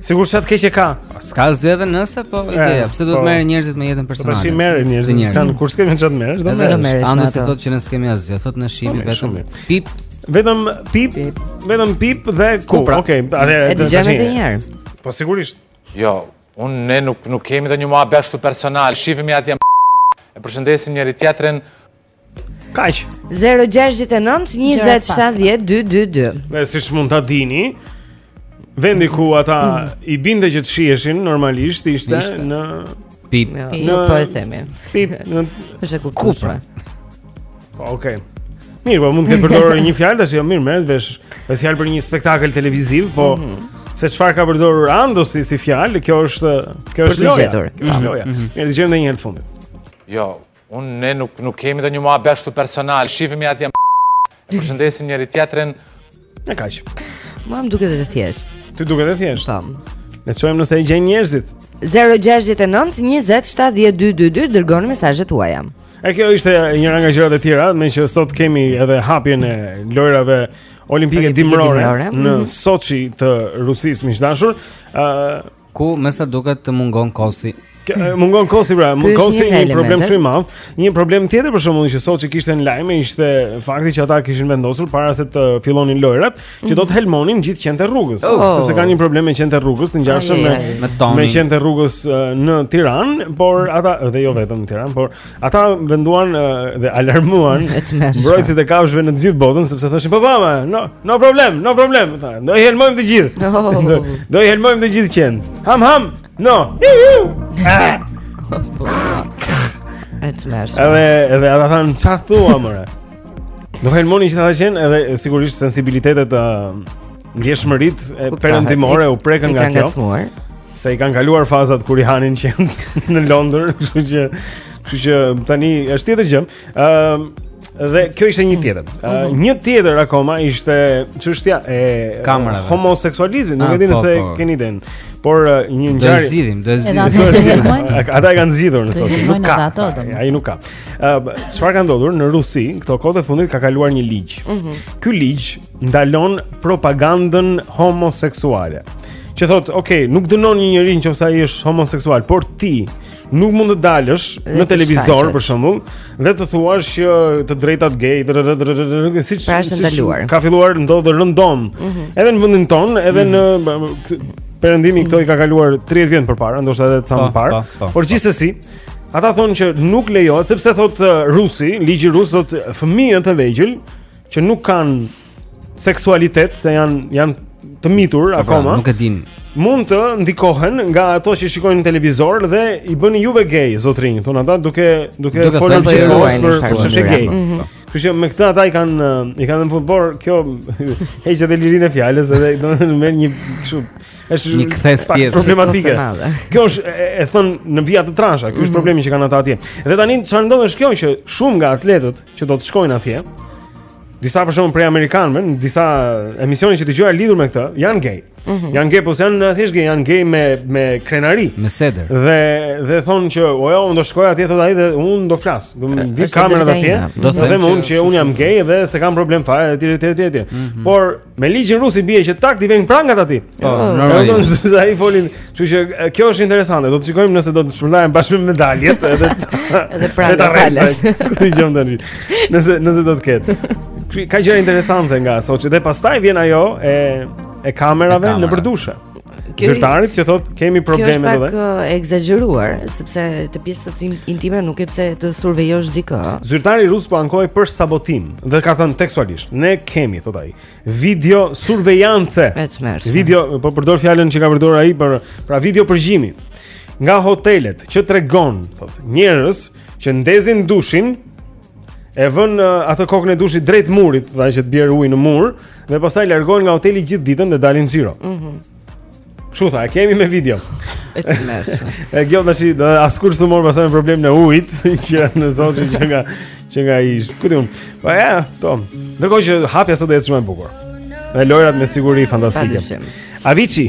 Sigurisht keq e ka. Po, s'ka, është edhe një po ideja, pse duhet të po. merren njerëzit me jetën po, personale? Tash i merr njerëzit, s'kanë kur s'kemë ça të merresh, do merresh. Andosi thotë që ne s'kemë asgjë, thotë ne shihemi vetëm. Pip. Vetëm pip, vetëm pip dhe ku. Pra. Okej, atëherë. E dëgjojmë edhe një herë. Po sigurisht. Jo, unë ne nuk nuk kemi ndonjë muhabet ashtu personal, shihemi atje. E përshëndesim njëri tjetrin. Kaq. 069207222. Ne siç mund ta dini, vendi ku ata i binte që të shiheshin normalisht ishte në pip. Jo, në jo, po e themi. Pip në është ku, ku pra. Po, okay. Mirë, po mund të përdorë një fjalë tash, jo mirë, merret vesh. Pas fjala për një spektakël televiziv, po mm -hmm. se çfarë ka përdorur Andosi si fjalë, kjo është kjo është loja. Kjo është loja. Mm -hmm. Mirë, e dëgjojmë edhe një herë të fundit. Jo, Unë ne nuk nuk kemi ndonjë muhabet ashtu personal. Shifemi atje. E përshëndesim njëri tjetrin. Edhe kaq. Mua më duket e thjeshtë. Ty të duket e thjeshtë. Tani ta shohim nëse e gjejnë njerëzit. 069 20 70 222 dërgoni mesazhet tuaja. E kjo ishte njëra nga gjërat e tjera, meqë sot kemi edhe hapjen e lojërave olimpike dimrore në mhm. Sochi të Rusisë miq të dashur. ë uh, Ku me sa duket të mungon kosi. Mungon kosi pra, mungon kosi një, një problem shumë i madh. Një problem tjetër për shembull që Soçi ishte në lajme ishte fakti që ata kishin vendosur para se të fillonin lojërat, që do të mhm. helmonin gjithë qentë e rrugës, oh. sepse kanë një problem me qentë e rrugës të ngjashëm me me qentë e rrugës në Tiranë, por ata dhe jo vetëm në Tiranë, por Ata vendosën dhe alarmuan mbrojtësit e kafshëve në të gjithë botën sepse thoshin po po, no, no problem, no problem, tha. Do i helmojmë të gjithë. Oh. Do, do i helmojmë të gjithë qentë. Ham ham. No. Ëç më. Edhe edhe ata thanë ça thua more. Do helmoni gjithë ata qen edhe sigurisht sensibilitetet e ndjeshmëritë perëndimore u prekën nga kjo. Se i kanë kaluar fazat kur i hanin qentë në Londër, kështu që kështu që tani është tjetër gjë. Ëm ehm, uh, dhe kjo ishte një tjetër. Uh, një tjetër akoma ishte çështja e kamerave. Homoseksualizmit, nuk ah, e dini po, se po. keni ndjekur. Por uh, një ngjarje Do zgjidhim, do zgjidhim. Ata e kanë zgjidhur në Soçi. Nuk ka. Ai nuk ka. Ëm ehm, uh, çfarë ka ndodhur në Rusi, këto kohët e fundit ka kaluar një ligj. Mm -hmm. Ky ligj ndalon propagandën homoseksuale. Që thotë, ok, nuk dënon një njeri në qoftë se ai është homoseksual, por ti nuk mund të dalësh në televizor për shembull dhe të thuash që të drejtat gay, siç pra ka filluar ndodhë rëndom. Mhm. Edhe në vendin tonë, edhe në mhm. perëndimi këto i ka kaluar 30 vjet përpara, ndoshta edhe ca më po, parë. Po, po, por gjithsesi, ata thonë që nuk lejohet sepse thotë uh, rusi, ligji rus thotë fëmijët e vegjël që nuk kanë seksualitet, se janë janë të mitur pra, pra, akoma. Nuk e din. Mund të ndikohen nga ato që shikojnë në televizor dhe i bëni juve gay zotëri, thonë ata duke duke, duke folur për për çështje gay. Mhm. Kështu që me këtë ata i kanë i kanë thënë po kjo heqë edhe lirinë e fjalës edhe do të marrë një kështu është një kthesë tjetër problematike. Kjo është e thënë në vija të trasha, ky është mhm. problemi që kanë ata atje. Dhe tani çfarë ndodh është kjo që shumë nga atletët që do të shkojnë atje. Disa për shembull prej amerikanëve, në disa emisione që dëgjoja lidhur me këtë, janë gay. Mm -hmm. Janë gay, po janë thjesht gay, janë gay me me krenari, me sedër. Dhe dhe thonë që o jo, unë do shkoj atje thotë ai dhe unë do flas. Do të vijnë kamerat atje. Do të them unë që unë jam gay dhe s'e kam problem fare etj etj etj. Mhm. Por Me ligjin rus i bie që tak t'i vënë prangat aty. Po, oh, normalisht. Se ai foli, kështu që kjo është interesante. Do të shikojmë nëse do të shpërndajmë bashkë me medaljet edhe edhe prangat falas. Ti jam tani. Nëse nëse do të ketë. Ka gjëra interesante nga Sochi dhe pastaj vjen ajo e e kamerave nëpër dushe. Zyrtarit që thot kemi probleme edhe. Kjo është pak uh, egzageruar sepse te pjesët intime nuk ke pse të survejosh dikë. Zyrtari rus po ankohej për sabotim dhe ka thënë tekstualisht, ne kemi thot ai, video survejance. Video po përdor fjalën që ka përdorur ai pra video përgjimi. Nga hotelet që tregon thot njerëz që ndezin dushin e vënë atë kokën e dushit drejt murit, tha që të bjerë ujë në mur dhe pastaj largohen nga hoteli gjithë ditën dhe dalin xhiro. Mhm. Mm Kështu tha, e kemi me video. E të mërë. e kjo të shi, askush s'u mor pastaj me problemin e ujit, që në zonë që nga, që nga ish. Ku di unë, po ja, to. Ndërkohë që hapja sot të jetë shumë e bukur. Dhe lojërat me siguri fantastike. Avicii,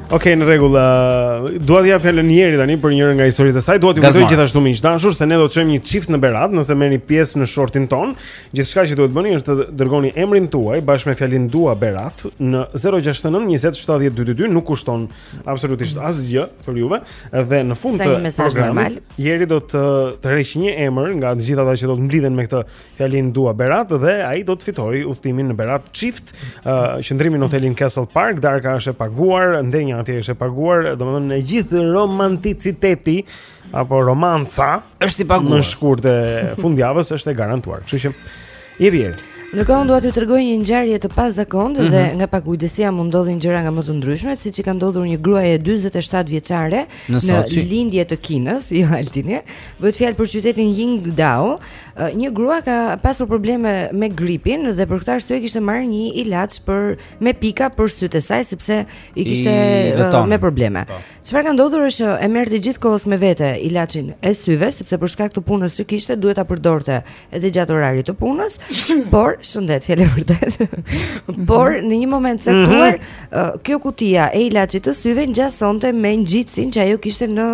Ok, në rregull. Uh, dua t'ia jap fjalën Jerit tani për njërën nga historitë e saj. Dua t'ju kujtoj gjithashtu miq të dashur se ne do të çojmë një çift në Berat, nëse merrni pjesë në shortin tonë. Gjithçka që duhet të bëni është të dërgoni emrin tuaj bashkë me fjalën dua Berat në 069 20 70 222, nuk kushton absolutisht asgjë për juve dhe në fund të programit Jeri do të tërheqë një emër nga të gjithë ata që do të mblidhen me këtë fjalën dua Berat dhe ai do të fitojë udhëtimin në Berat çift, uh, qëndrimin në hotelin Castle Park, darka është e paguar, ndenja atje është e paguar, domethënë i gjithë romanticiteti apo romanca është i paguar. Me shkurt fundjava është e garantuar. Kështu që i vjen. Ndërkohë dua t'ju tregoj një ngjarje të pazakontë mm -hmm. dhe mhm. nga pakujdesia mund të ndodhin gjëra nga më të ndryshmet, siç i ka ndodhur një gruaje 47 vjeçare në, në lindje të Kinës, jo Altinë. Bëhet fjalë për qytetin Qingdao, Një grua ka pasur probleme me gripin dhe për këtë arsye kishte marrë një ilaç me pika për sytë e saj sepse i kishte uh, me probleme. Po. Çfarë ka ndodhur është që e merrte gjithkohës me vete ilaçin e syve sepse për shkak të punës që kishte duhet ta përdorte edhe gjatë orarit të punës, por shëndet fjala e vërtetë. por në një moment mhm. caktuar mm -hmm. uh, kjo kutia e ilaçit të syve ngjasonte me ngjitësin që ajo kishte në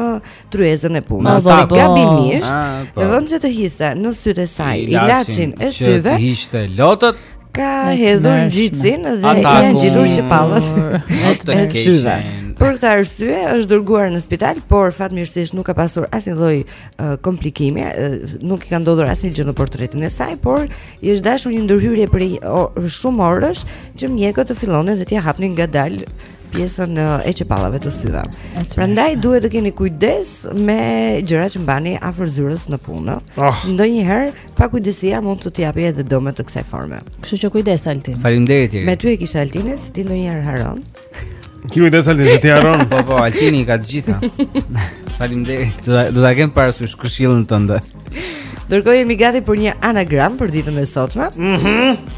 tryezën e punës. Sa gabimisht, ah, po. në vend që të hidhte në sytë e saj ilaçin e syve, që ishin lotët ka hedhur ngjitësin dhe ka ngjitur qepallat e syve. Për këtë arsye është dërguar në spital, por fatmirësisht nuk ka pasur asnjë lloj uh, komplikimi, uh, nuk i ka ndodhur asnjë gjë në portretin e saj, por i është dashur një ndërhyrje për shumë orësh që mjekët të fillonin dhe t'ia hapnin ngadalë pjesën e qepallave të syve. Prandaj duhet të keni kujdes me gjërat që mbani afër zyrës në punë. Oh. Ndonjëherë pakujdesia mund të japi edhe dëme të kësaj forme. Kështu që kujdes Altin. Faleminderit. Me ty e kisha Altin, se ti ndonjëherë harron. Ti kujdes Altin, ti harron. Po po, Altini i ka të gjitha. Faleminderit. Do ta do ta kem parasysh këshillën tënde. Ndërkohë jemi gati për një anagramë për ditën e sotme. Mhm. Mm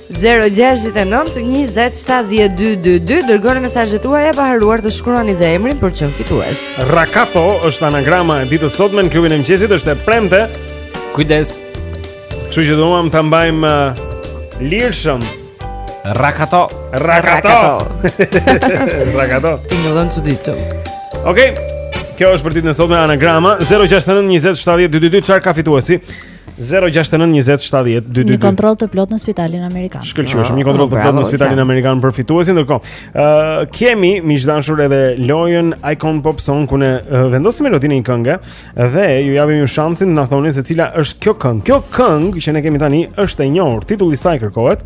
0-6-9-27-12-22 Dërgoni mesazhet tuaja pa harruar të shkruani dhe emrin për të qenë fitues Rakato është anagrama e ditës sotme në klubin e mëngjesit është e premte Kujdes Kështu që duam ta mbajmë uh, lirshëm Rakato Rakato Rakato Ti në dhënë që ditë Okej Kjo është për ditën e sotme anagrama 069 20 70 222 Çfarë ka fituesi 069 20 70 222 Një kontroll të plot në spitalin amerikan. Shkëlqyeshëm, një kontroll të plotë në spitalin amerikan për fituesin. Ndërkohë, ë uh, kemi miq të dashur edhe lojën Icon Pop Song ku ne uh, vendosim melodinë e një kënge dhe ju japim ju shansin të na thoni se cila është kjo këngë. Kjo këngë që ne kemi tani është e njohur. Titulli i saj kërkohet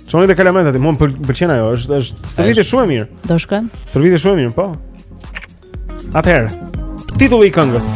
Çoni te kalamajtë aty, mua më pëlqen ajo, është është stërvitje shumë e mirë. Do shkojmë? Stërvitje shumë e mirë, po. Atëherë, titulli i këngës.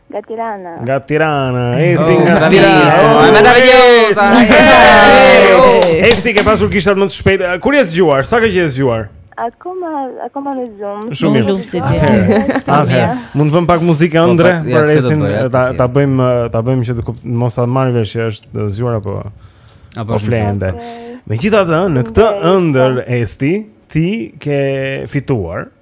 Nga Tirana. Nga Tirana. Esti nga oh, Tirana. Nga Tirana. Nga Esti ke pasur gishtat më të shpejt. Kur je zgjuar? Sa ke që je zgjuar? Akoma, akoma në gjumë. Shumë mirë. Lum si ti. Sa mirë. Mund të vëm pak muzikë po, ëndrre për Estin, ta ta bëjmë, ta bëjmë që të mos ta marrë vesh që është zgjuar apo apo fle ende. Megjithatë, në këtë ëndërr Esti, ti ke fituar.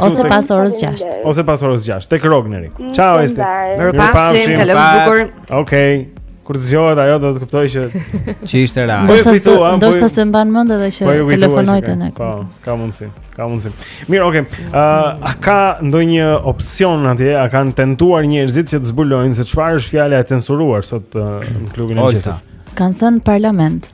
Ose pas orës 6. Ose pas orës 6. Tek Rogneri. Ciao Esti. Mirupafshim, kalofsh bukur. Okej. Kur të zgjohet ajo do të kuptoj që që ishte rradhë. Do të thotë, do të s'e mban mend edhe që po telefononte te ne. Po, ka mundsi. Ka mundsi. Mirë, okay. Ë, a ka ndonjë opsion atje? A kanë tentuar njerëzit që të zbulojnë se çfarë është fjala e censuruar sot në klubin e mëngjesit? Kan thën parlament.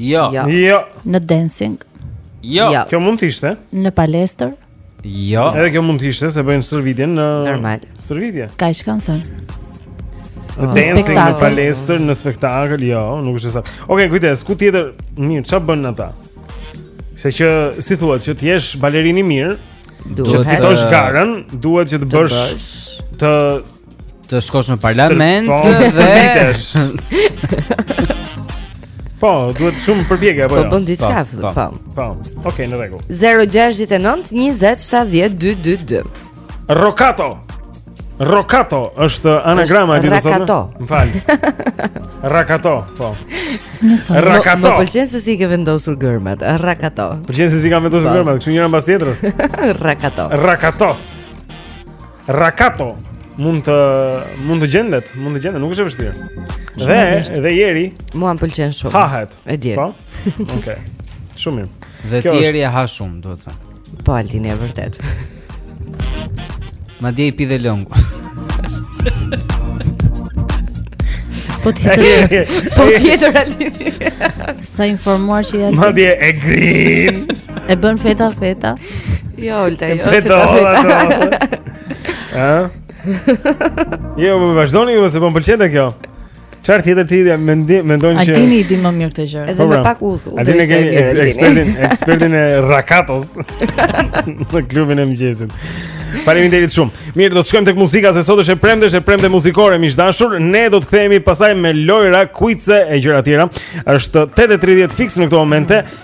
Jo. Jo. jo. Në dancing. Jo. jo. Kjo mund të ishte. Në palestër. Jo. Edhe kjo mund të ishte se bëjnë stërvitje, normal. Stërvitje. Ka që kanë thënë. Në dancing, në palestër, në spektakël, jo, nuk është sa. Okej, okay, kujdes, ku tjetër? Mirë, çfarë bëjnë ata? Se që si thuhet, që të jesh balerin i mirë, duhet të fitosh garën, duhet që të bësh të të shkosh në parlament dhe Po, duhet shumë përpjekje apo po, jo? Po bën diçka atje. Po. Po. po. Okej, në rregull. 069 20 70 222. Rakato. Rakato është anagrama e ditës së sotme. Rakato. M'fal. Rakato, po. Nëse Rakato. Më pëlqen se si ke vendosur gërmat. Rakato. Pëlqen se si ka vendosur po. gërmat, kështu njëra mbas tjetrës. Rakato. Rakato. Rakato mund të mund të gjendet, mund të gjendet, nuk është e vështirë. Dhe dhe Jeri mua më pëlqen shumë. Hahet. E di. Po. Okej. Okay. Shumë mirë. Dhe ti Jeri e ha shumë, duhet thënë. Po Altin, e vërtetë. Madje i pi dhe lëngun. Po ti të Po tjetër Altin. Sa i informuar që je Altin. Madje e grin. E bën feta feta. Jo, Olta, jo. Te do. Ëh? Jo, më vazhdoni ju se po m'pëlqen kjo. Çfarë tjetër ti dhe mendon që Altini e di më mirë këtë gjë. Edhe po, me pra. pak uzu. Altinin e kemi ekspertin, ekspertin e rakatos në klubin e mëngjesit. Faleminderit shumë. Mirë, do të shkojmë tek muzika se sot është e premte, është e premte muzikore miq të dashur. Ne do të kthehemi pastaj me lojra, kuize e gjëra të tjera. Është 8:30 fiks në këto momente.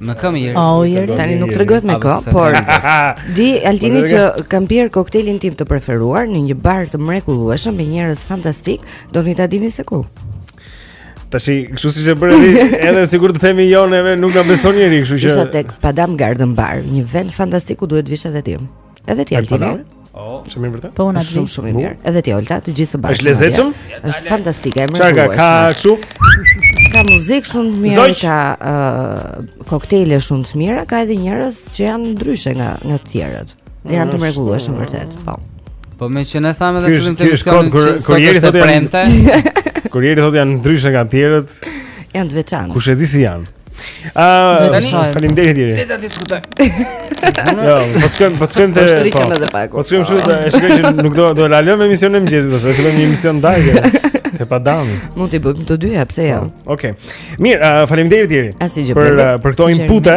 Më ka mirë. Oh, tani nuk tregohet me kë, por e di Altini që kam pirë koktelin tim të preferuar në një bar të mrekullueshëm me njerëz fantastik, doni ta dini se ku. Tashi, kështu siç e bëri, edhe sikur të themi jo neve, nuk na beson njeri, kështu që. Isha tek Padam Garden Bar, një vend fantastik ku duhet të vish edhe ti. Edhe ti Altini. Oh, shumë mirë vërtet. Po unë atë shumë shumë mirë. Edhe ti Olta, të gjithë së bashku. Është lezetshëm? Është fantastike, e mirë. Çfarë ka kështu? Ka muzikë shumë të mirë, ka uh, koktejle shumë të mira, ka edhe njerëz që janë ndryshe nga nga të tjerët. Ne janë të mrekullueshëm vërtet, po. Po meqë ne thamë edhe fillim të emisionit që sot është e premte. Kur Jeri thotë janë ndryshe nga të tjerët. Janë të veçantë. Kush e di si janë? Ah, faleminderit Dëri. Le ta diskutojmë. Jo, po shkojmë, po shkojmë te. Po, po shkojmë kështu, e shikoj që nuk do do e lëmë emisionin e mëngjesit, do të fillojmë një emision dagje. Te pa dam. Mund të bëjmë të dyja, pse jo? Po, okej. Mirë, uh, faleminderit Dëri. Për për uh, këto inpute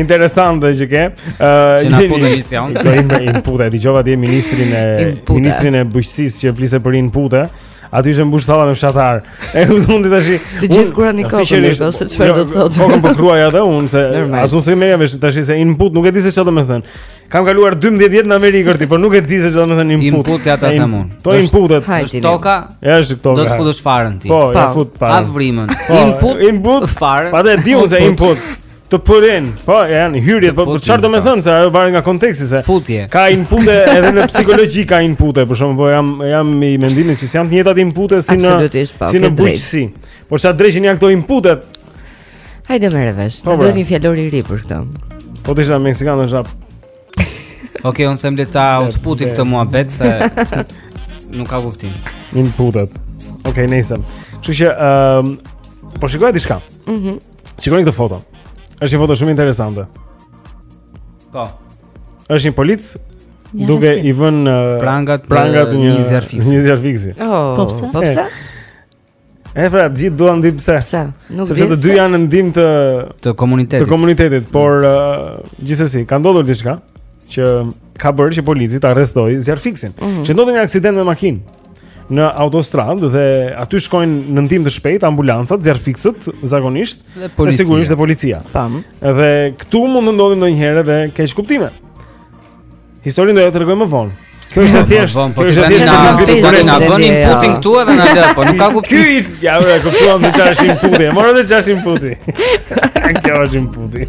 interesante që ke. Ë, uh, na fut në emision. Këto inpute, dëgjova dhe ministrin e ministrin e bujqësisë që fliste për inpute. Aty ishte mbush salla me fshatarë. E u zondi tash. Të gjithë kruanin kokë, do të çfarë jo, do të thotë. Kokën po kruaj edhe unë se as unë s'e marr vesh se input nuk e di se çfarë do të thotë. Kam kaluar 12 vjet në Amerikë si ti, por nuk e di se çfarë do të thotë input. Input ja ta them unë. Po inputet. Është toka. Ja është toka. Do të futësh farën ti. Po, ja fut farën. Avrimën. Po, input. Input farën. Po e di unë se input. To put in. Po, janë hyrjet, po çfarë do të po. thonë se ajo varet nga konteksti se. Futje. Ka inpute edhe në psikologji ka inpute, për shembull, po jam jam i mendimit që janë të njëjtat inpute si në po, si në bujqësi. Po ça dreqin janë këto inpute. Hajde merre vesh, po, do një fjalor i ri për këtë. Po të isha meksikan është apo. Okej, unë them le ta outputim këtë muhabet se nuk ka kuptim. Inputet. Okej, nice. Kështu që, ëm, ehm, po shikoj diçka. Mhm. Shikoni këtë foto. Është një foto shumë interesante. Po. Është një polic duke i vënë uh, prangat prangat një zjarrfiksi. Një zjarrfiksi. Oh, po pse? Po pse? E pra, gjithë duan ta dinë pse. Pse? Nuk di. Sepse të dy janë në ndihmë të të komunitetit. Të komunitetit, por uh, gjithsesi, ka ndodhur diçka që ka bërë që polici ta arrestojë zjarrfiksin. Mm -hmm. Që ndodhi një aksident me makinë. në autostradë dhe aty shkojnë në ndihmë të shpejtë ambulancat, zjarrfikësët zakonisht dhe policia. Dhe sigurisht dhe policia. Tam. Dhe këtu mund të ndodhin ndonjëherë edhe keqkuptime. Historinë do jua tregoj më vonë. Kjo është thjesht, po kjo është thjesht na bëni na bëni na bëni inputin këtu edhe na lë, po nuk ka kuptim. Ky është, ja, e kuptuam se çfarë është inputi. Morëm vesh ç'është inputi. Kjo është inputi.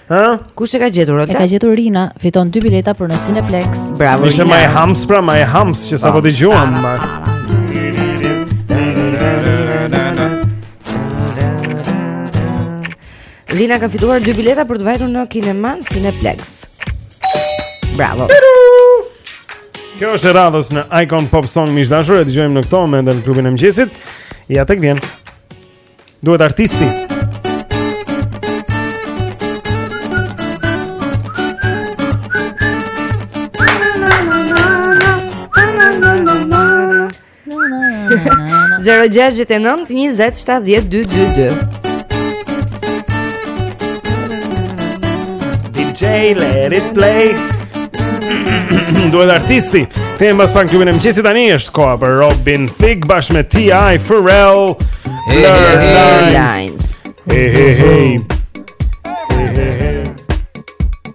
Hë? Kush e ka gjetur Olta? E ka gjetur Rina, fiton dy bileta për në Cineplex. Bravo Rina. Ishte MC Hams pra, MC Hams që sapo dëgjuam. Rina ka fituar dy bileta për të vajtur në kinemanë Cineplex. Bravo. Kjo është e radhës në Icon Pop Song miq të dashur, e dëgjojmë në këto momente në klubin e mëngjesit. Ja tek vjen. Duhet artisti. Zero gjashtë e nëntë, njëzet, shtatë, dhjetë, dy, dy, dy. DJ let it play Dua artisti që kemi mbas pak në klubin e mëngjesit tani është koha për Robin Thicke bashkë me T.I. Pharrell Blurred Lines Hey, hey, hey.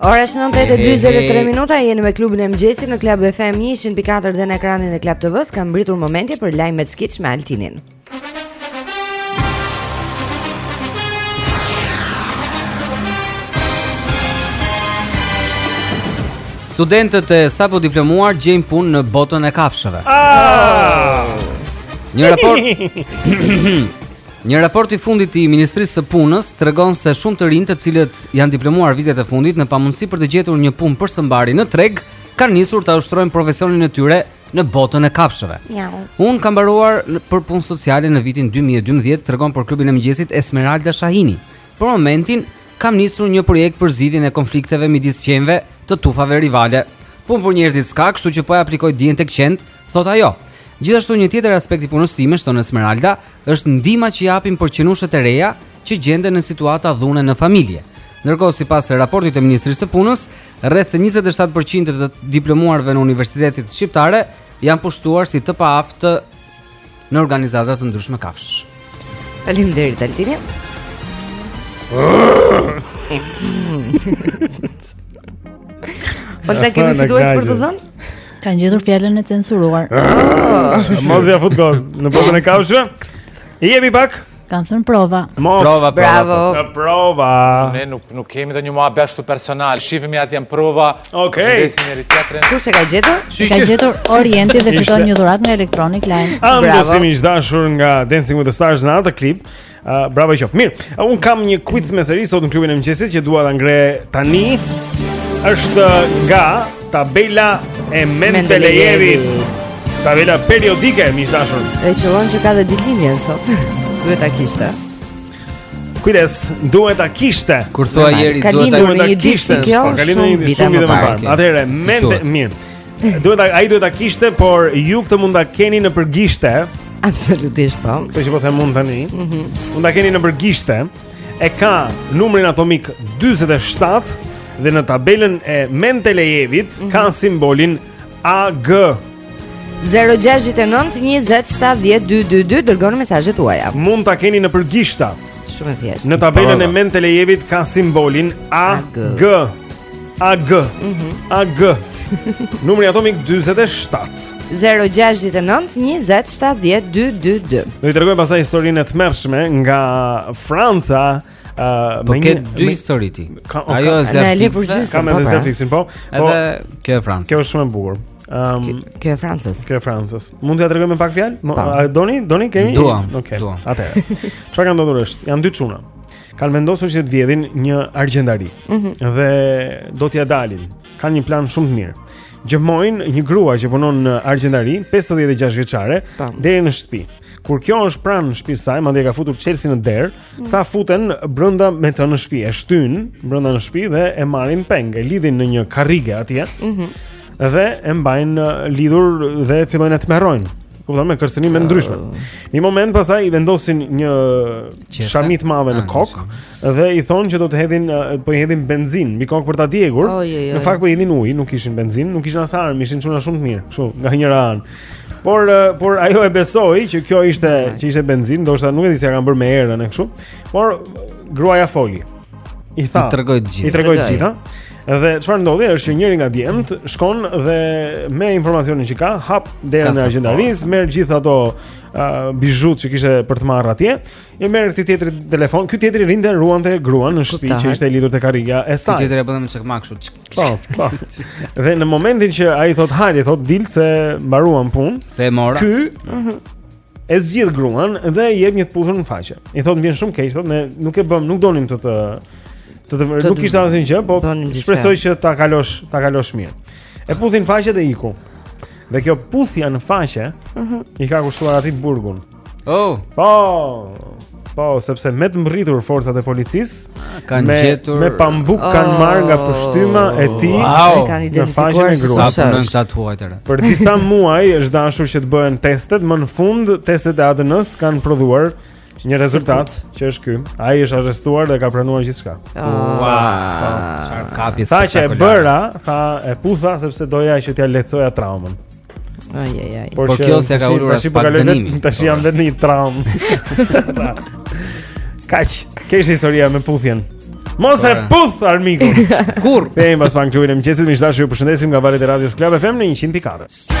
Ora është 9:43 minuta, jeni me klubin e mëngjesit në Club FM 100.4 dhe në ekranin e Club TV-s ka mbërritur momenti për lajmet skeç me Altinin. Studentët e sapodiplomuar gjejnë punë në botën e kafshëve. Ah! Një raport Një raport i fundit i Ministrisë së Punës tregon se shumë të rinj të cilët janë diplomuar vitet e fundit në pamundësi për të gjetur një punë për së mbari në treg, kanë nisur ta ushtrojnë profesionin e tyre në botën e kafshëve. Ja. Unë kam mbaruar për punë sociale në vitin 2012, tregon për klubin e mëngjesit Esmeralda Shahini. Për momentin kam nisur një projekt për zgjidhjen e konflikteve midis qenve të tufave rivale. Punë për njerëzit s'ka, kështu që po e aplikoj dijen tek qentë, thotë ajo. Gjithashtu një tjetër aspekt i punës time, shton Esmeralda, është ndihma që japim për qenushët e reja që gjenden në situata dhune në familje. Ndërkohë, sipas raportit të Ministrisë së Punës, rreth 27% të diplomuarve në universitetet shqiptare janë pushuar si të paaftë në organizata të ndryshme kafshësh. Faleminderit Altini. A kemi fitues për të dhënë? Kanë gjetur fjalën e censuruar. Mos ia fut kot në botën e kafshëve. I jemi pak. Kanë thënë prova. Mos. Prova, bravo. Prova. prova. Ne nuk nuk kemi ndonjë muhabet personal. Shifemi atje në prova. Okej. Okay. Kush e ka gjetur? E ka gjetur Orienti dhe fiton një dhuratë nga Electronic Line. Bravo. Andosim i dashur nga Dancing with the Stars në atë klip. Uh, bravo i qoftë. Mirë, uh, unë kam një quiz mësërish sot në klubin e mëngjesit që dua ta ngre tani. Është nga tabela e Mendelejevit. Tabela periodike, miq dashur. E qëllon që ka dhe ditëlindje sot. Duhet ta kishte. Kujdes, duhet ta kishte. Kur thua njeriu duhet ta kishte. Ka lindur një ditë si kjo, shumë vite më parë. Atëherë, mend mirë. Duhet ai duhet ta kishte, por ju këtë mund ta keni nëpër gishta. Absolutisht po. Kështu që po them mund tani. Mhm. Mm mund ta keni nëpër gishta. E ka numrin atomik 47 dhe në tabelën e Mendelejevit mm -hmm. ka simbolin AG. 069 20 70 222 dërgoni mesazhet tuaja. Mund ta keni nëpër gishta. Shumë thjesht. Në tabelën e Mendelejevit ka simbolin AG. AG. AG. Mhm. AG. Numri atomik 47. 069 20 70 222. Do i tregojmë pasaj historinë e tmerrshme nga Franca. Uh, po ke dy histori ti. Ajo është e fikse. Ka me dhe fiksin, po. po. Edhe kjo e Francës. Kjo është shumë e bukur. Um, kjo e Francës. Kjo e Francës. Mund ta tregoj me pak fjalë? A doni? Kohë kemi? Duam. Okej. Okay. Atëherë. Çfarë ka ndodhur është? Janë dy çuna. kanë vendosur që të vjedhin një argjendari. Mm -hmm. Dhe do t'ia dalin. Kanë një plan shumë të mirë. Gjurmojnë një grua që punon në argjendari, 56 vjeçare, deri në shtëpi. Kur kjo është pranë shtëpisë saj, madje ka futur çelësin në derë, mm. këta futen brenda me të në shtëpi, e shtyjnë brenda në shtëpi dhe e marrin peng, e lidhin në një karrige atje. Mhm. Mm dhe e mbajnë lidhur dhe fillojnë e tmerrojnë. kupton me kërcënime të ndryshme. Një moment pastaj i vendosin një shami të madhe në ah, kokë dhe i thonë që do të hedhin eh, po i hedhin benzinë mbi kokë për ta djegur. Në fakt po i hedhin ujë, nuk kishin benzinë, nuk kishin as armë, ishin çuna shumë të mirë, kështu, nga njëra anë. Por eh, por ajo e besoi që kjo ishte që ishte benzinë, ndoshta nuk e di si ia kanë bërë me erën e kështu. Por gruaja foli. I tha. I tregoi të gjithë. I tregoi të gjithë. Dhe çfarë ndodhi është që njëri nga djemt shkon dhe me informacionin që ka, hap derën e argjendarisë, po. merr gjithë ato uh, bizhutë që kishte për të marrë atje, i merr këtij tjetrit telefon, ky tjetri rrinte ruante gruan në shtëpi që ishte lidhur te karrigia e saj. Ky tjetri e bën me çakmak kështu. Po, po. Dhe në momentin që ai thot hajde, thot dil se mbaruam punë. Se mora. Ky mhm. e zgjidh gruan dhe i jep një të puthur në faqe. I thotë më vjen shumë keq, thotë ne nuk e bëmë, nuk donim të të të të nuk ishte asnjë gjë, po shpresoj që ta kalosh, ta kalosh mirë. E puthi në faqe dhe iku. Dhe kjo puthja në faqe, uh mhm. -huh. i ka kushtuar atij burgun. Oh. Po. Po, sepse me të mbërritur forcat e policisë, ah, kanë me, gjetur me pambuk oh, kanë marrë nga pushtyma e tij, wow, në faqen e gruas. Sa punojnë këta të huajt. Për disa muaj është dashur që të bëhen testet, më në fund testet e ADN-së kanë prodhuar një rezultat që është ky. Ai është arrestuar dhe ka pranuar gjithçka. Ah. Wow, çfarë kapje spektakolare. Tha që e bëra, tha e putha sepse doja që t'ia lehtësoja traumën. Ai ai ai. Por kjo s'e ka ulur aspak dënimin. Tash jam vetëm një traum. Kaq, kjo ishte historia me puthjen? Mos e puth armikun. Kurrë. Jemi bashkë në klubin e mëngjesit, miq të dashur, ju përshëndesim nga valët e radios Club FM në 104.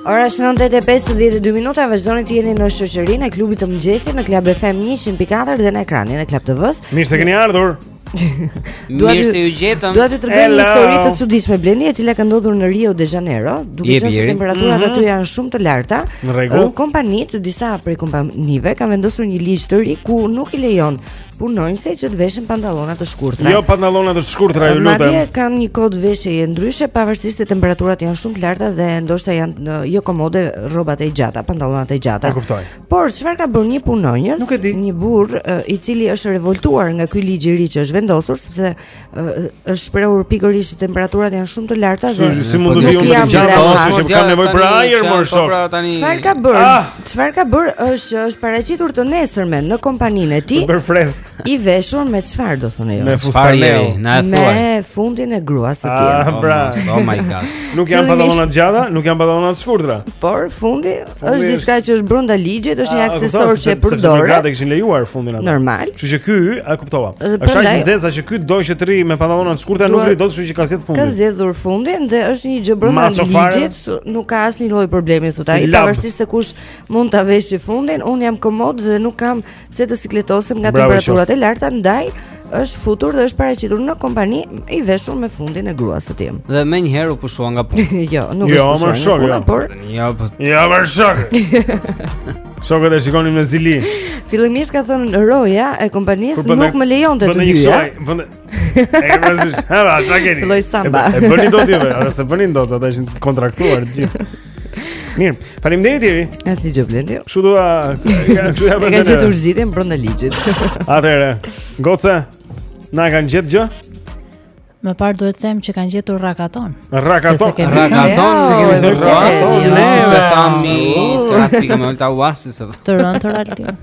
Ora është 9:52 minuta, vazhdoni të jeni në shoqërinë e klubit të mëngjesit në Club FM 104 dhe në ekranin e Club TV-s. Mirë se keni ardhur. Mirë se ju gjetëm. Dua të tregoj një histori të çuditshme Blendi, e cila ka ndodhur në Rio de Janeiro, duke qenë se temperaturat mhm. aty janë shumë të larta. Në rregull. Kompanitë, disa prej kompanive kanë vendosur një ligj të ri ku nuk i lejon punonjësit që të veshin pantallona të shkurtra. Jo pantallona të shkurtra, ju lutem. Madje kanë një kod veshjeje ndryshe pavarësisht se temperaturat janë shumë të larta dhe ndoshta janë në, jo komode rrobat e gjata, pantallonat e gjata. E kuptoj. Por çfarë ka bërë një punonjës, një burrë i cili është revoltuar nga ky ligj i ri që është vendosur sepse është shprehur pikërisht se temperaturat janë shumë të larta dhe si mund të po, vijë me të gjata ose po, kam nevojë për ajër po, more shok. Pra, çfarë ka bërë? Ah! Çfarë ka bërë është që është paraqitur të nesërmen në kompaninë e tij. Super fresk. I veshur me çfarë do thoni ju? Me fustanellë, na e thuaj. Me fundin e gruas së tij. Ah, oh, oh my god. Nuk janë pantallona të gjata, nuk janë pantallona të shkurtra. Por fundi Fundi është diçka që është brenda ligjit, është një aksesor që përdoret. Gratë kishin lejuar fundin atë. Normal. Kështu që ky, a kuptova. Është aq e nxehta që ky do të rri me pantallona të shkurtra nuk rri dot, kështu që ka zgjedhur fundin. Ka zgjedhur fundin dhe është një gjë brenda ligjit, nuk ka asnjë lloj problemi thotë ai. Pavarësisht se kush mund ta veshë fundin, unë jam komod dhe nuk kam pse të sikletosem nga temperaturat e larta, ndaj është futur dhe është paraqitur në kompani i veshur me fundin e gruas së tij. Dhe menjëherë u pushua nga puna. jo, nuk jo, është pushuar. Shok, jo, por... jo, po. Jo, more shok. Shokët e shikonin me zili. Fillimisht ka thënë roja e kompanisë nuk më lejonte të hyja. Vënë. E vazhdon. Ha, çka keni? Filloi samba. E bëni dot ju, a s'e bëni dot, ata ishin kontraktuar gjithë. Mirë, faleminderit Iri. Asgjë Blendi. Kështu do kështu ia bëj. Ka gjetur zgjidhjen brenda ligjit. Atëherë, goca, na kanë gjetë gjë? Më parë duhet të them që kanë gjetur rakaton. Rakaton, rakaton, se kemi thënë rakaton. Ne e thamë, trafikë më ulta uashtë se. Të rënë të raltin.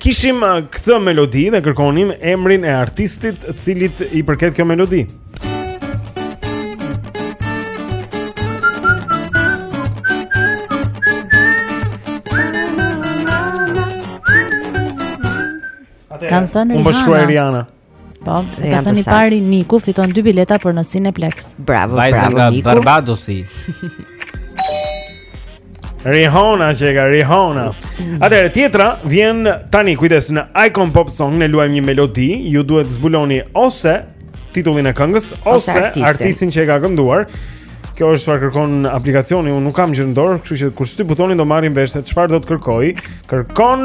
Kishim uh, këtë melodi dhe kërkonim emrin e artistit të cilit i përket kjo melodi. Kanë thënë Rihanna. Unë po shkruaj Rihanna. Po, dhe ka thënë i pari Niku fiton dy bileta për në Cineplex. Bravo, bravo Niku. Vajza nga Barbadosi. Rihanna që e ka Rihanna. Atëherë, tjetra vjen tani kujdes në Icon Pop Song, ne luajmë një melodi Ju duhet të zbuloni ose titullin e këngës Ose, ose artistin. artistin që e ka kënduar Kjo është çfarë kërkon aplikacioni, unë nuk kam gjë në dorë, kështu që kur shtyp butonin do marrim vesh se çfarë do të kërkojë. Kërkon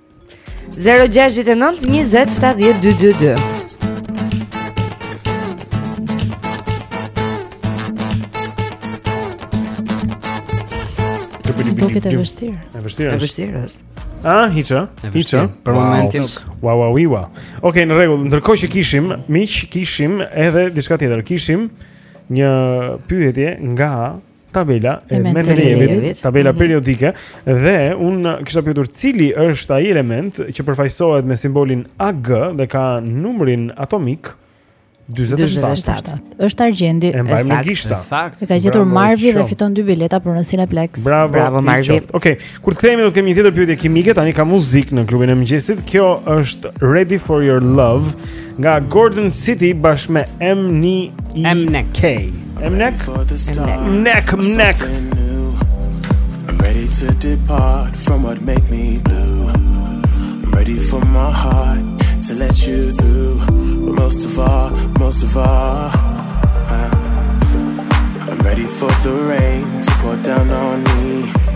069 20 70 222 duket e vështirë. E vështirë. E vështirë është. Ah, hiç. Hiç. Për momentin. Wow, wow, wow. Okej, okay, në rregull. Ndërkohë që kishim miq, kishim edhe diçka tjetër. Kishim një pyetje nga tabela e Mendeleevit, tabela mm -hmm. periodike dhe unë kisha pyetur cili është ai element që përfaqësohet me simbolin Ag dhe ka numrin atomik 47. Është argjendi. E mbaj me gishta. E ka gjetur Marvi dhe fiton dy bileta për në Cineplex. Bravo, Bravo Marvi. Okej, okay. Kur të kthehemi do të kemi një tjetër pyetje kimike, tani ka muzikë në klubin e mëngjesit. Kjo është Ready for Your Love nga Gorgon City bashkë me M N E K. Emnek? Emnek, Emnek. I'm ready to depart from what make me blue. I'm ready for my heart to let you through. But most of all, most of all, uh, I'm ready for the rain to pour down on me.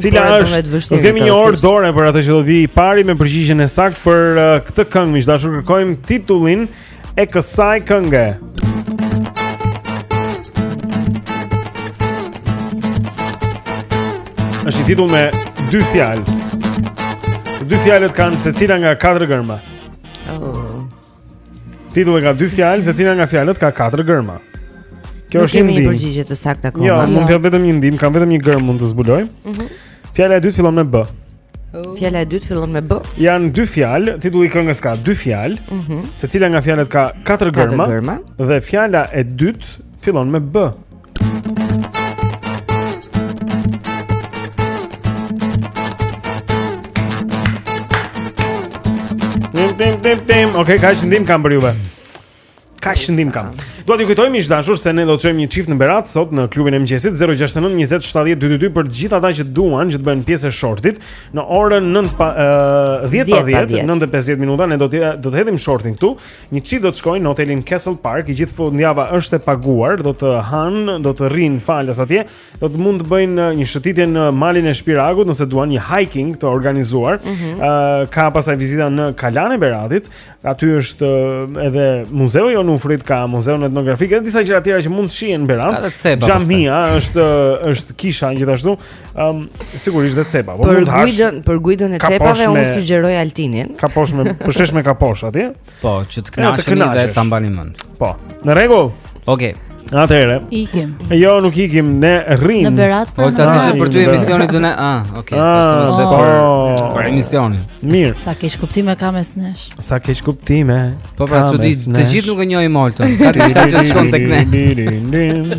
Cila Por, është? Do kemi një orë dore për atë që do vi i pari me përgjigjen e saktë për uh, këtë këngë. Miq të dashur kërkojmë titullin e kësaj kënge. Është një titull me dy fjalë. Dy fjalët kanë secila nga katër gërma. Oh. Titulli ka dy fjalë, secila nga fjalët ka katër gërma. Kjo është një ndihmë. Nuk kemi përgjigje të saktë akoma. Jo, mund të jo. vetëm një ndihmë, kam vetëm një gërmë mund të zbuloj. Mhm. Fjala e dytë fillon me B. Oh. Fjala e dytë fillon me B. Janë dy fjalë, titulli i këngës ka dy fjalë. Mhm. Secila nga fjalët ka katër gërma. Dhe fjala e dytë fillon me B. Ok, kaq ndihmë kam për juve Kaq ndihmë kam Dua t'ju kujtoj miq të dashur se ne do të çojmë një çift në Berat Sot në klubin e mëngjesit 069 27 22 Për gjithë ata që duan që të bëhen pjesë e shortit Në orën 9 pa, uh, 10 pa 10, 10 9.50 minuta Ne do të hedhim shortin këtu Një çift do të shkojë në në hotelin Castle Park, i gjithë fundjava është e paguar, do të hanë, do të rrinë falas atje, do të mund të bëjnë uh, një shëtitje në malin e Shpiragut nëse duan një hiking të organizuar. Mm -hmm. uh, ka pastaj vizita në Kalanë e Beratit, aty është uh, edhe muzeu i Onufrit, ka muzeun etnografik, edhe disa gjëra tjera që mund të shihen në Berat. Xhamia është uh, është kisha gjithashtu, Ëm, um, sigurisht dhe cepa, po mund të hash. Për guidën, për guidën e cepave unë sugjeroj Altinin. Kaposh me, përshesh me kaposh atje? Po, që të kënaqemi dhe ta mbani mend. Po. Në rregull. Okej. Okay. Atëherë. Ikim. Jo, nuk ikim, ne rrim. Në Berat. Po ta dish për ty emisionin do ne. Ah, okay. Po ah, s'e mos për oh. për emisionin. Mirë. Sa keqkuptime ka mes nesh. Sa keqkuptime. Po pra, çudi, të gjithë nuk e njohim Oltën. Ka diçka që s'shkon tek ne.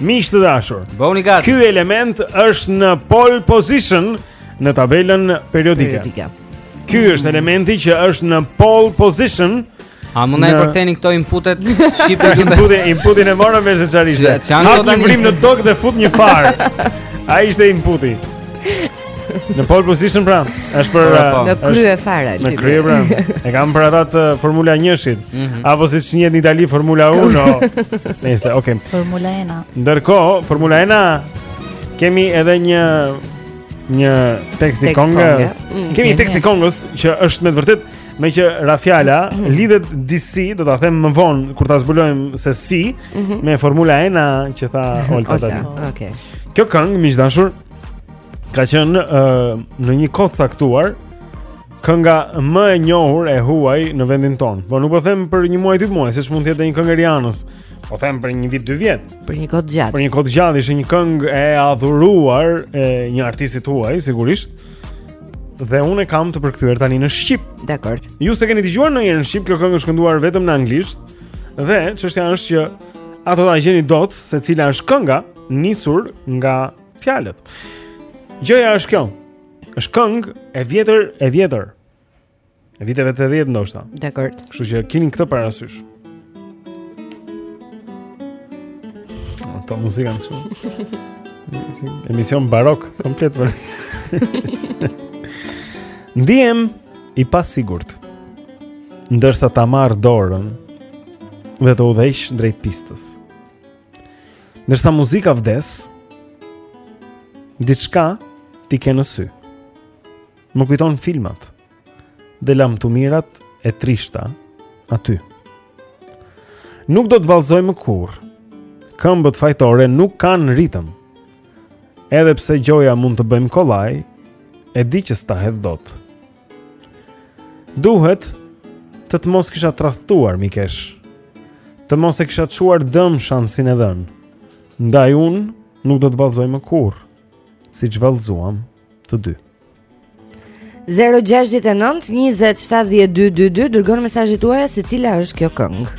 Miq të dashur, bëuni gati. Ky element është në pole position në tabelën periodike. periodike. Ky mm. është elementi që është në pole position. A mund të na përktheni këto inputet shqipe këtu? Inputin, inputin e morëm me zëçarisht. Hap një vrimë në tokë dhe fut një farë. Ai ishte inputi. Në pole position pra, është për pra, po. uh, në krye fare. Në krye pra. E kam për ata të Formula 1-shit. Mm -hmm. Apo siç njihet në Itali Formula 1. Nëse, okay. Formula 1. Ndërkohë, Formula 1 kemi edhe një një tekst të këngës. Mm, kemi një tekst të këngës që është me të vërtetë meqë ra fjala mm -hmm. lidhet disi, do ta them më vonë kur ta zbulojmë se si mm -hmm. me Formula 1 që tha Olta tani. Okej. Okay. Kjo këngë miq të dashur Ka qenë uh, në një kohë të caktuar kënga më e njohur e huaj në vendin tonë. Po nuk po them për një muaj, dy muaj, siç mund të jetë një këngë e Rihannës. Po them për një vit, dy vjet. Për një kohë të gjatë. Për një kohë të gjatë ishte një këngë e adhuruar e një artisti të huaj, sigurisht. Dhe unë e kam të përkthyer tani në shqip. Dakord. Ju s'e keni dëgjuar ndonjëherë në shqip, kjo këngë është kënduar vetëm në anglisht. Dhe çështja është që a do ta gjeni dot se cila është kënga. nisur nga fjalët. Gjëja është kjo. Është këngë e vjetër e vjetër. E viteve 80 ndoshta. Dakord. Kështu që kini këtë parasysh. A do muzikën këtu. Emision barok komplet për. Ndihem i pasigurt. Ndërsa ta marr dorën dhe të udhëheq drejt pistës. Ndërsa muzika vdes, diçka ti ke në sy. Më kujton filmat dhe lamtumirat e trishta aty. Nuk do të vallëzoj më kurrë, këmbët fajtore nuk kanë ritëm. Edhe pse gjoja mund të bëjmë kollaj, e di që s'ta hedh dot. Duhet të të mos kisha tradhtuar mikeshë. Të mos e kisha çuar dëm shansin e dhënë. Ndaj unë nuk do të vallëzoj më kurrë, siç vallëzuam të dy. 069 20 7222 dërgoni mesazhet tuaja se cila është kjo këngë.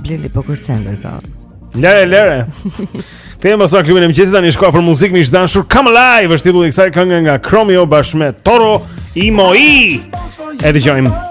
Blendi po kërcen ndërkohë. Lere, lere. Kthehemi pas pak në klubin e mëngjesit tani shkojmë për muzikë miq të dashur. Come alive, është titulli i kësaj këngë nga Chromeo bashkë me Toro y Moi. E dëgjojmë.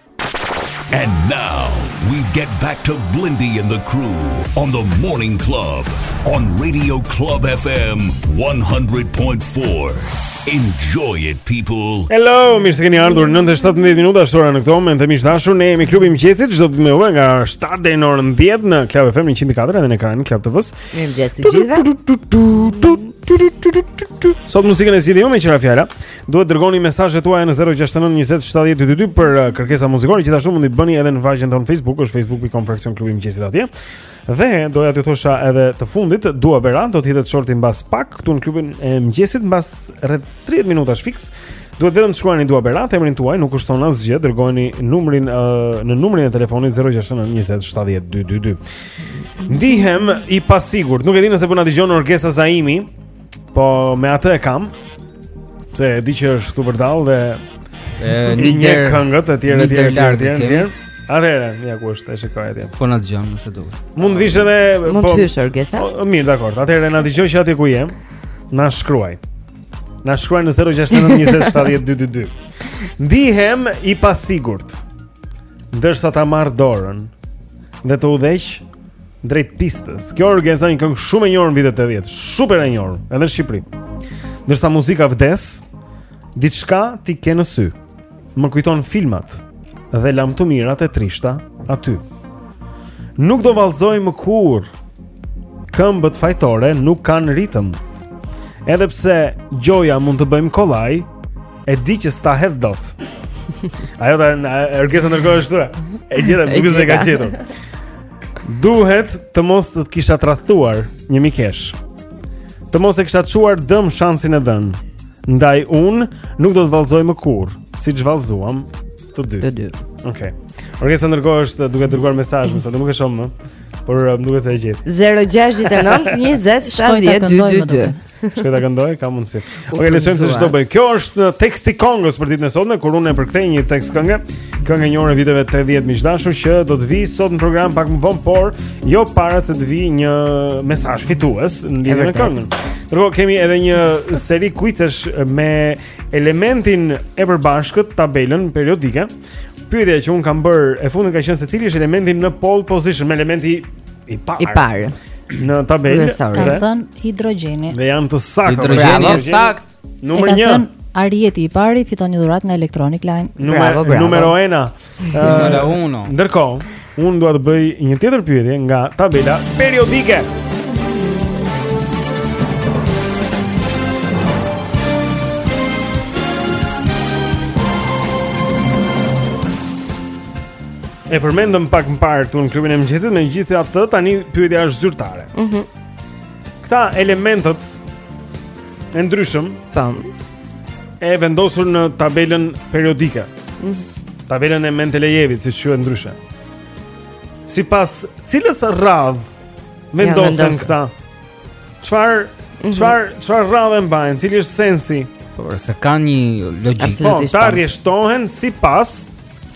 And now we get back to Blendi and the crew on the Morning Club on Radio Club FM 100.4. Enjoy it people. Hello, mirë se keni ardhur. 9:17 minuta është ora në këtë moment. Miq të dashur, ne jemi klubi i mëngjesit, çdo ditë me juve nga 7 deri në orën 10 në Club FM 100.4 dhe në ekranin e Club TV-s. Mirëmëngjes të gjithëve. Sot muzikën e zgjidhni ju meqë ra fjala. Duhet të dërgoni mesazhet tuaja në 069 20 70 222 për uh, kërkesa muzikore, gjithashtu mund t'i bëni edhe në faqen tonë Facebook, është facebook.com fraksion klubi i mëngjesit atje. Dhe doja t'ju thosha edhe të fundit, Dua Beran do të hidhet shorti mbas pak këtu në klubin e mëngjesit mbas rreth 30 minutash fiks. Duhet vetëm të shkruani Dua Beran emrin tuaj, nuk kushton asgjë, dërgojeni numrin uh, në numrin e telefonit 069 20 70 222. Ndihem i pasigurt. Nuk e di nëse po na dëgjon Orgesa Zaimi, Po me atë e kam. Se e di që është këtu vërdallë dhe një një këngët e tjerë e tjerë e tjerë e tjerë. Atëherë, ja ku është, e shikoj atje. Po na dëgjon nëse do. Mund të vish edhe po. Mund të hysh Orgesa. Po, mirë, dakord. Atëherë na dëgjo që atje ku je. Na shkruaj. Na shkruaj në 0692070222. Ndihem i pasigurt. Ndërsa ta marr dorën dhe të udhëheq drejt pistës. Kjo, Orgesa, është një këngë shumë e njohur në vitet 80, super e njohur edhe në Shqipëri. Ndërsa muzika vdes, diçka ti ke në sy. Më kujton filmat dhe lamtumirat e trishta aty. Nuk do vallëzoj më kurrë. Këmbët fajtore nuk kanë ritëm. Edhe pse gjoja mund të bëj më kollaj, e di që s'ta hedh dot. Ajo ta Orgesa ndërkohë ashtu. E gjeti, nuk e ka gjetur. Duhet të mos të kisha tradhtuar një mikeshë. Të mos e kisha çuar dëm shansin e dhënë. Ndaj unë nuk do të vallzoj më kurrë, siç vallzuam të dy. Të dy. Okej. Orgesa ndërkohë është duke dërguar mesazh, meqë s'do nuk e shoh më, por më duket se e gjeti. 069 20 70 222. Shko ta këndoj, ka mundësi. Okej, le të shohim se ç'do bëjë. Ky është teksti i këngës për ditën e sotme, kur unë e përkthej një tekst kënge, këngë e njohur e viteve 80 miq të dashur që do të vijë sot në program pak më vonë, por jo para se të vijë një mesazh fitues në lidhje me këngën. Ndërkohë kemi edhe një seri quizesh me elementin e përbashkët tabelën periodike. Pyetja që unë kam bërë e fundit ka qenë se cili është elementi në pole position, me elementi i parë. I parë. Në tabelë kanë thënë hidrogjeni. Dhe janë të saktë. Hidrogjeni është sakt. Numër 1. Arjeti i pari fiton një dhuratë nga Electronic Line. Bravo, bravo. Numero 1. Numero 1. Eh, ndërkohë, unë dua të bëj një tjetër pyetje nga tabela periodike. E përmendëm pak më parë këtu në klubin e mëngjesit, megjithatë tani pyetja është zyrtare. Mhm. Mm Këta elementët e ndryshëm, janë vendosur në tabelën periodike. Mhm. Mm tabelën e Mendelejevit, siç quhet ndryshe. Sipas cilës radh vendosen këta? Çfarë mhm. çfarë çfarë radhë mbajnë? Cili është sensi? Po, se ka një logjikë. Po, ata rreshtohen sipas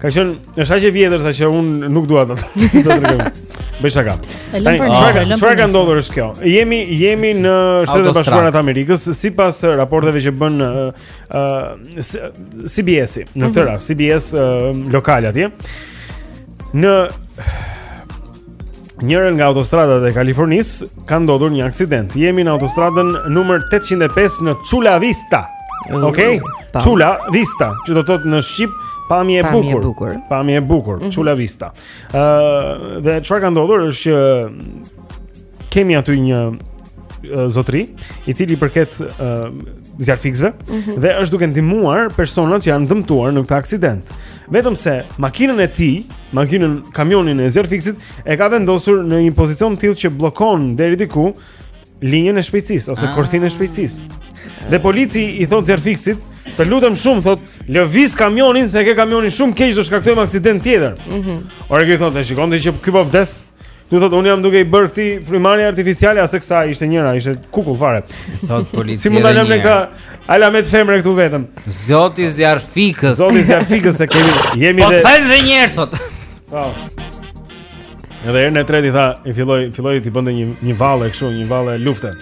Ka qenë, është aq e vjetër saqë unë nuk dua ta tregoj. Bëj shaka. Tani çfarë ka ndodhur është kjo? Jemi jemi në Shtetet e Bashkuara të Amerikës, sipas uh, raporteve që bën uh, uh, CBS-i, në këtë mhm. rast CBS uh, lokal atje. Në njërën nga autostradat e Kalifornisë ka ndodhur një aksident. Jemi në autostradën numër 805 në Chula Vista. Okej. Okay? Chula Vista, që do të thotë në shqip pamje e bukur. Pamje e bukur. Mm -hmm. Chula Vista. Ë uh, dhe çfarë ka ndodhur është që kemi aty një zotri, i cili i përket uh, zjarrfikësve mm -hmm. dhe është duke ndihmuar personat që janë dëmtuar në këtë aksident. Vetëm se makinën e tij, makinën kamionin e zjarrfikësit e ka vendosur në një pozicion të tillë që bllokon deri diku linjën e shpejtësisë ose ah. korsinë e shpejtësisë. Dhe polici i thotë zjarrfikësit, "Të lutem shumë, thot, lëviz kamionin se e ke kamionin shumë keq do shkaktojmë aksident tjetër." Mhm. Mm Ore, ky i thotë, "E shikon ti që ky po vdes?" Jo, thotë unë jam duke i bërë këtij frymarrje artificiale ose kësaj ishte njëra, ishte kukull fare. Thotë polici. Si mund ta lëmë ne këtë alamet femre këtu vetëm? Zoti zjarr fikës. Zoti zjarrfikës se kemi jemi po dhe Po them dhe një herë thotë. Po. Edhe herën e tretë i tha, i filloi, filloi t'i bënte një një valle kështu, një valle lufte.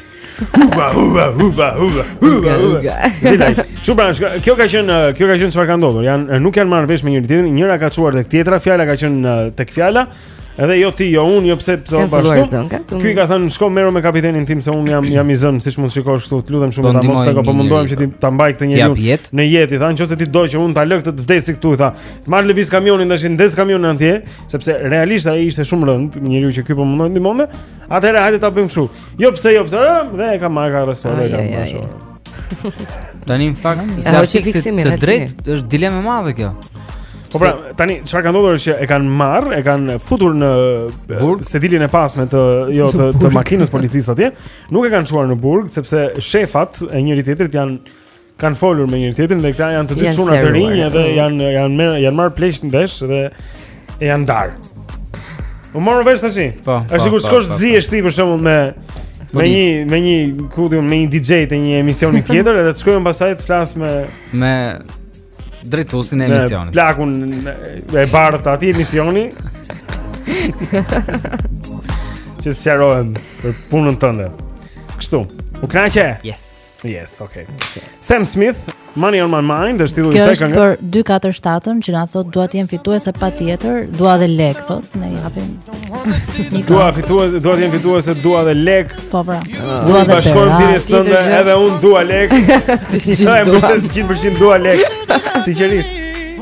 Huba huba huba huba huba huba. Zilaj. Që pra, kjo ka qenë, kjo ka qenë çfarë ka ndodhur. Jan nuk janë marrë vesh me njëri tjetrin, njëra ka çuar tek tjetra, fjala ka qenë tek fjala. Edhe jo ti, jo unë, jo pse pse po bashkë. Ky ka thënë shko merru me kapitenin tim se unë jam jam i zënë, siç mund të shikosh këtu. Të lutem shumë po ta mos pego, po mundohem që t'i ta mbaj këtë njeriu në jetë. Tha nëse ti do që unë ta lë këtë të vdesë këtu, tha. Të marr lëviz kamionin, tha, ndez kamionin andej, sepse realisht ai ishte shumë rënd, njeriu që ky po mundohej ta ndihmonte. Atëherë hajde ta bëjmë kështu. Jo pse, jo pse, dhe e ka marrë e ka arrestuar ai. Tani në fakt ke shumë të drejtë, është dilemë e madhe kjo. Po pra, tani çfarë ka ndodhur është që e kanë marrë, e kanë futur në burg sediljen e pasme të jo të, të makinës policisë atje. Nuk e kanë çuar në burg sepse shefat e njëri-tjetrit janë kanë folur me njëri-tjetrin dhe këta janë të dy çuna të rinj edhe janë janë janë marrë pleqt në vesh dhe e janë ndarë. U morën vesh tash. Po. Është po, sikur po, shkosh po, zihesh ti për shembull me me një me një kudium me një DJ të një emisioni tjetër edhe të shkojmë pasaj të flasim me me drejtuesin e emisionit. Me plakun e bardhë të atij emisioni. Që sqarohemi për punën tënde. Kështu. U kënaqe? Yes. Yes, okay. okay. Sam Smith, Money on my mind, është titulli i këngës. Kjo është për 247-ën që na thotë dua të jem fituese patjetër, dua dhe lek thotë, ne japim. dua fitues, dua të jem fituese dua dhe lek. Po pra. Ah. Dua të bashkojmë ti ah, stonde edhe un dua lek. Ti je 100% dua lek. Sinqerisht.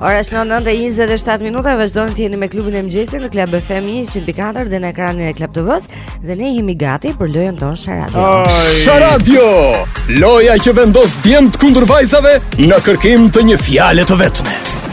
Ora është 9:27 minuta, vazhdoni të jeni me klubin e mëngjesit në Club FM 104 dhe në ekranin e Club TV-s dhe ne jemi gati për lojën tonë Sharadio. Sharadio! Loja që vendos djemtë kundër vajzave në kërkim të një fjale të vetme.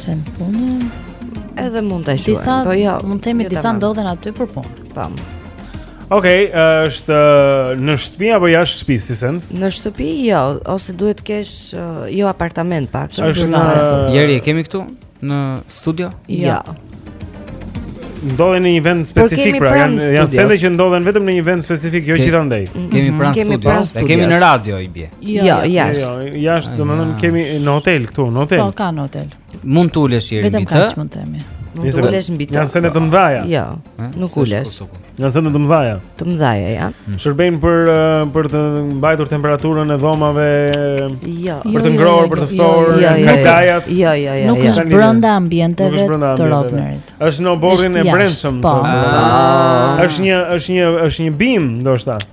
Send pune? Edhe mund të quajmë, disa, po jo. Mund të themi jo disa ndodhen aty për punë. Pam. Okej, okay, është në shtëpi apo jashtë shtëpisë, si send? Në shtëpi jo, ose duhet të kesh jo apartament pak. Është Jeri, e kemi këtu në studio? Jo. Ja. ndodhen në një vend specifik, pra janë janë sende që ndodhen vetëm në një vend specifik, jo gjithandej. Mm-hmm. Kemi pranë studios, e kemi në radio i bie. Jo, jo, jo jashtë. Jo, jashtë, domethënë ah. kemi në hotel këtu, në hotel. Po, ka në hotel. Mund të ulesh mbi të. Vetëm kaq mund të themi. Mund të ulesh mbi të. Janë sende të mdhaja. Jo, nuk ulesh. Janë sende të mdhaja. Të mdhaja janë. Mm. Shërbejnë për eh, për të mbajtur temperaturën e dhomave. Jo. Për jo, të jo, ngrohur, jo, për të ftohur, kajtajat. Jo, jo, jo. Nuk është brenda ambienteve të Rognerit. Është në oborrin e brendshëm. Po. Ah. Është një është një është një bimë ndoshta.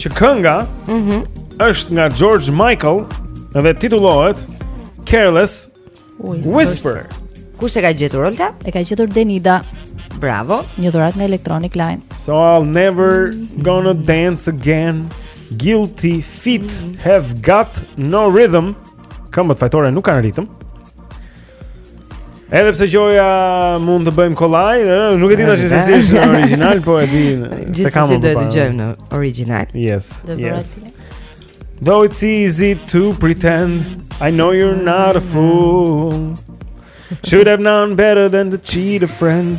Që kënga mm -hmm. është nga George Michael dhe titullohet Careless Whisper. Whisper. Kush e ka gjetur Olta? E ka gjetur Denida. Bravo, një dhuratë nga Electronic Line. So I'll never gonna dance again. Guilty feet have got no rhythm. Këmbët fajtore nuk kanë ritëm. Edhe pse gjoja mund të bëjmë kollaj, nuk e di tash se si është në origjinal, po e di se kam më parë. Gjithsesi do të dëgjojmë në origjinal. Yes. Yes. Though it's easy to pretend I know you're not a fool Should have known better than to cheat a friend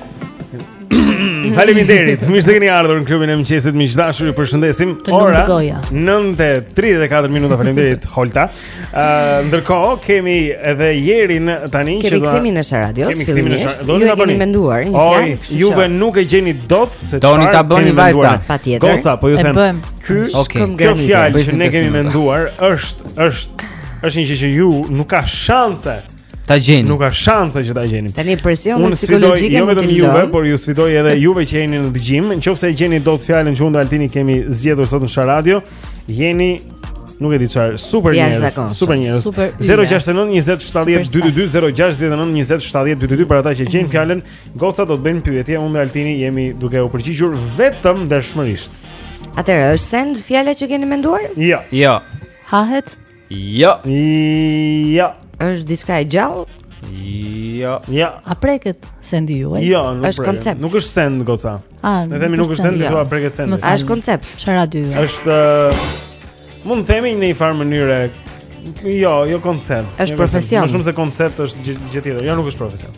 Faleminderit. Mirë se keni ardhur në klubin e mëngjesit miq të dashur. Ju përshëndesim. Ora 9:34 minuta. Faleminderit Holta. Ë uh, ndërkohë kemi edhe Erin tani që do. Kemi kthimin e radios. Kemi kthimin e radios. Ne kemi menduar një fjalë. Oj, juve nuk e gjeni dot se çfarë. Doni ta bëni vajza. Patjetër. Goca, po ju them. Ky okay. kjo fjalë që ne kemi menduar është është është një gjë që ju nuk ka shanse Ta gjeni. Nuk ka shanse që ta gjeni. Tani presion psikologjik jo vetëm juve, por ju sfidoj edhe juve që jeni në dëgjim. Nëse e gjeni dot fjalën që unë e Altini kemi zgjedhur sot në sharadë, jeni nuk e di çfarë, super njerëz, super njerëz. 069 20 70 222 069 20 70 222 për ata që gjejnë mhm. fjalën, gocat do të bëjnë pyetje, unë dhe Altini jemi duke u përgjigjur vetëm dëshmërisht. Atëherë, është send fjala që keni menduar? Jo. Jo. Hahet. Jo. Jo. Është diçka e gjallë? Jo. Jo. A preket sendi juaj? Jo, nuk është koncept. Nuk është send goca. A, ne themi nuk është send, thua preket sendi. A është koncept? Çfarë radio juaj? Është mund të themi në një farë mënyre Jo, jo koncept. Është profesion. Më shumë se koncept është gjë tjetër. Jo, nuk është profesion.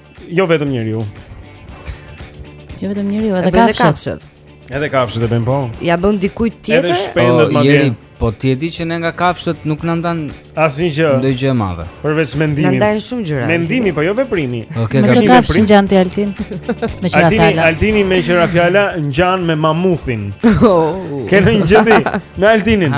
Jo vetëm njeriu. Jo vetëm njeriu, edhe kafshët. Edhe kafshët e bëjnë po. Ia bën dikujt tjetër. Edhe shpendët po, madje. Po ti e di që ne nga kafshët nuk na ndan asnjë gjë. Ndonjë gjë e madhe. Përveç mendimit. Na ndajnë shumë gjëra. Mendimi po jo veprimi. Okej, okay, kë kafshë ngjan ti Altin. Me qira Altini, fjala. Altini me qira fjala ngjan me mamuthin. Oh. Kënë ngjëti me Altinin.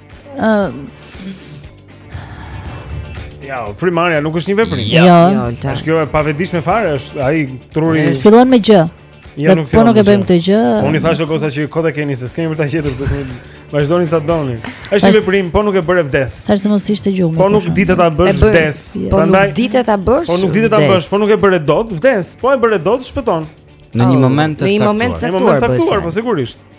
Ëm Jo, frymarrja nuk është një veprim. Jo, jo, jo Olta. Është kjo e pavetëdijshme fare, është ai truri. Fillon me gjë. Jo, nuk po nuk e bëjmë këtë gjë. Unë i thashë goca që kot e keni se s'kemi për ta gjetur këtë. Vazhdoni sa doni. Është një veprim, po nuk e bëre vdes. Tash mos ishte gjumi. Po nuk dite ta bësh vdes. Po nuk dite ta bësh. Po nuk dite ta bësh, po nuk e bëre dot vdes. Po e bëre dot shpëton. Në një moment të caktuar. Në një moment të caktuar, po sigurisht.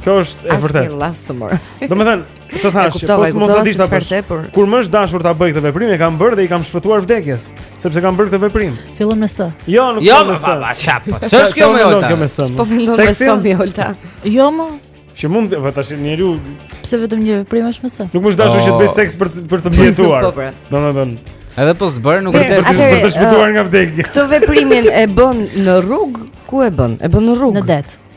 Kjo është e vërtetë. Asnjë llaf s'u mor. Domethënë, të thashë, po mos e dish ta bësh. Kur më është dashur ta bëj këtë veprim, e kam bërë dhe i kam shpëtuar vdekjes, sepse kam bërë këtë veprim. Fillon me s. Jo, nuk jo, fillon me s. Jo, çap. Ç'është kjo moj Olta? Kjo me s. Po fillon me s moj Olta. Jo, më. Që mund të vatash po njeriu. Pse vetëm një veprim është me s? Nuk më është dashur që të bëj oh. seks për për të mbijetuar. Po, pra. Domethënë, Edhe po s'bëre nuk është për të uh, shpëtuar nga vdekja. Këtë veprimin e bën në rrugë, ku e bën? E bën në rrugë. Në det.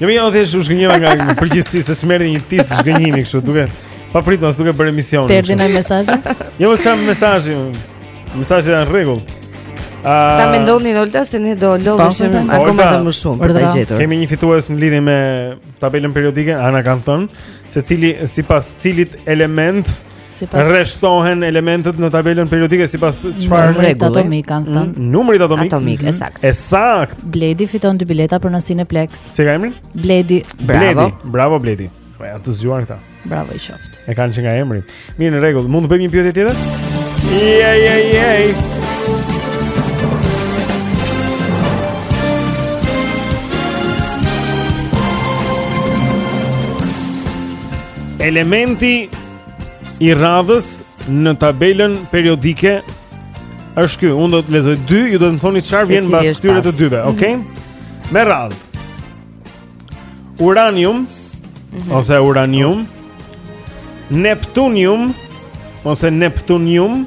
Jo, më jam thjesht u zhgënjeva nga në përgjithësi se ç'më erdhi një tis zhgënjimi kështu, duke pa pritur as duke bërë emision. Të erdhi një mesazh? Jo, më çam mesazhi. Mesazhet janë rregull. A Ta mendoni Nolta se ne do lodheshim akoma edhe më shumë për ta gjetur. Kemi një fitues në lidhje me tabelën periodike, na kanë thënë se cili sipas cilit element Sipas rreshtohen elementet në tabelën periodike sipas çfarë rregulli? Ato mi kanë mm, thënë. Numrit atomik. Atomik, mm-hmm. saktë. E saktë. Bledi fiton dy bileta për në Cineplexx. Si ka emrin? Bledi. Bravo. Bledi. Bravo Bledi. Po janë të zgjuar këta. Bravo i qoftë. E kanë që nga emri. Mirë në rregull, mund të bëjmë një pyetje tjetër? Ja ja ja. Elementi i radhës në tabelën periodike është ky. Unë do të lexoj dy, ju do të më thoni çfarë vjen mbas këtyre të dyve, mhm. okay? Mm -hmm. Me radhë. Uranium mm -hmm. ose uranium, Neptunium ose Neptunium,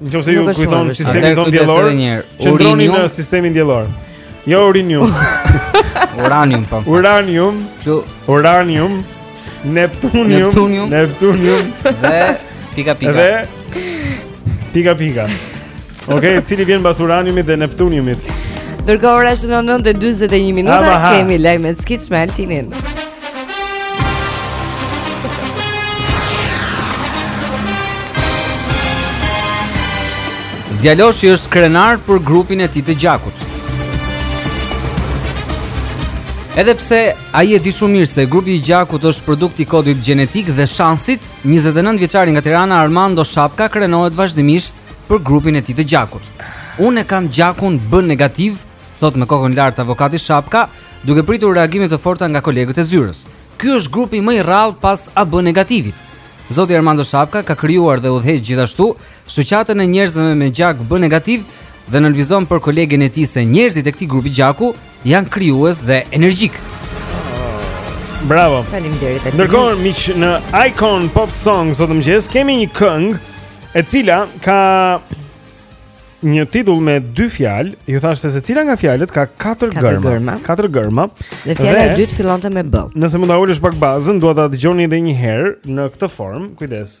Nëse ju kujton sistemin tonë diellor, qëndroni në sistemin diellor. Jo uranium. uranium po. Uranium. Ktu uranium, Neptunium, Neptunium, Neptunium dhe pika pika. Dhe pika pika. Okej, okay, cili vjen mbas uraniumit dhe Neptuniumit? Ndërkohë ora në 9:41 minuta, kemi lajme të skiçme Altinin. Djaloshi është krenar për grupin e tij të gjakut. Edhe pse ai e di shumë mirë se grupi i gjakut është produkt i kodit gjenetik dhe shansit, 29 vjeçari nga Tirana Armando Shapka krenohet vazhdimisht për grupin e tij të gjakut. Unë e kam gjakun B negativ, thotë me kokën lart avokati Shapka, duke pritur reagime të forta nga kolegët e zyrës. Ky është grupi më i rrallë pas AB negativit. Zoti Armando Shapka ka krijuar dhe udhëheq gjithashtu shoqatën e njerëzve me gjak B negativ dhe nënvizon për kolegin e tij se njerëzit e këtij grupi gjaku janë krijues dhe energjikë. Bravo. Faleminderit. Ndërkohë miq në Icon Pop Song sot mëngjes kemi një këngë e cila ka një titull me dy fjalë, ju thashë secila nga fjalët ka katër gërma. Katër gërma. Dhe fjala e dytë fillonte me b. Nëse mund ta ulësh pak bazën, dua ta dëgjoni edhe një herë në këtë formë. Kujdes.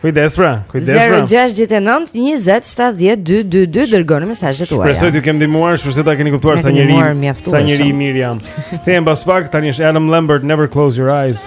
Kujdes pra, kujdes pra. 069 20 70 222 dërgoni mesazhet tuaja. Shpresoj t'ju kem ndihmuar, shpresoj ta keni kuptuar sa njeri sa njeri i mirë jam. Them pas pak tani është Adam Lambert Never Close Our Eyes.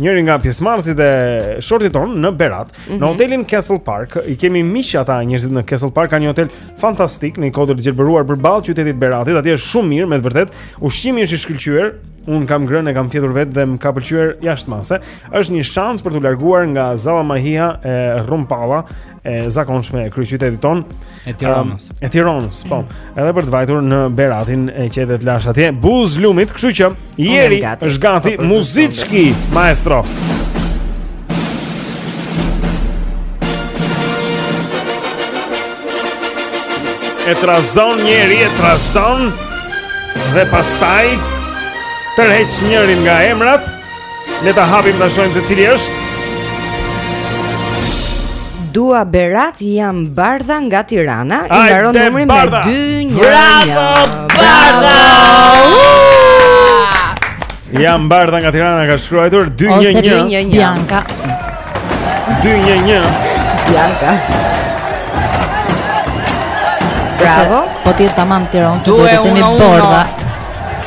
njëri nga pjesëmarrësit e shortit tonë në Berat, mhm, në hotelin Castle Park. I kemi miq ata njerëzit në Castle Park, kanë një hotel fantastik në një kodër të gjelbëruar përballë qytetit të Beratit. Atje është shumë mirë, me të vërtetë. Ushqimi është i shkëlqyer. Unë kam ngrënë e kam fjetur vetë dhe më ka pëlqyer jashtë mase. Është një shans për t'u larguar nga zallamahia e rrumpalla e zakonshme e kryeqytetit tonë e Tiranës. Um, e Tironës, po. Edhe për të vajtur në Beratin e qetë e të lashtë atje, buzë lumit, kështu që Jeri është gati po, muziçkë maestro. E trazon njeri, e trazon Dhe pastaj Tërheq njërin nga emrat Le ta hapim ta shohim se cili është. Dua Berat jam Bardha nga Tirana, i mbaron numri me 211. Bravo Bardha! Jam Bardha nga Tirana ka shkruar 211 Bianca. 211 Bianca. Bravo. Po ti tamam Tironë, do të themi Bardha.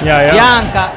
Ja, ja. Bianca.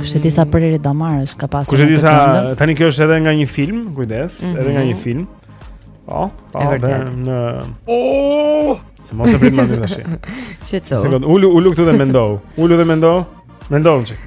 Kush e di sa prerë damarësh ka pasur. Kush e di sa tani kjo është edhe nga një film, kujdes, mhm, edhe nga një film. Po, po, në Oh! Mos e prit më tash. Ç'e thonë? Sekond, ulu, ulu këtu dhe mendo. Ulu dhe mendo. Mendo një çik.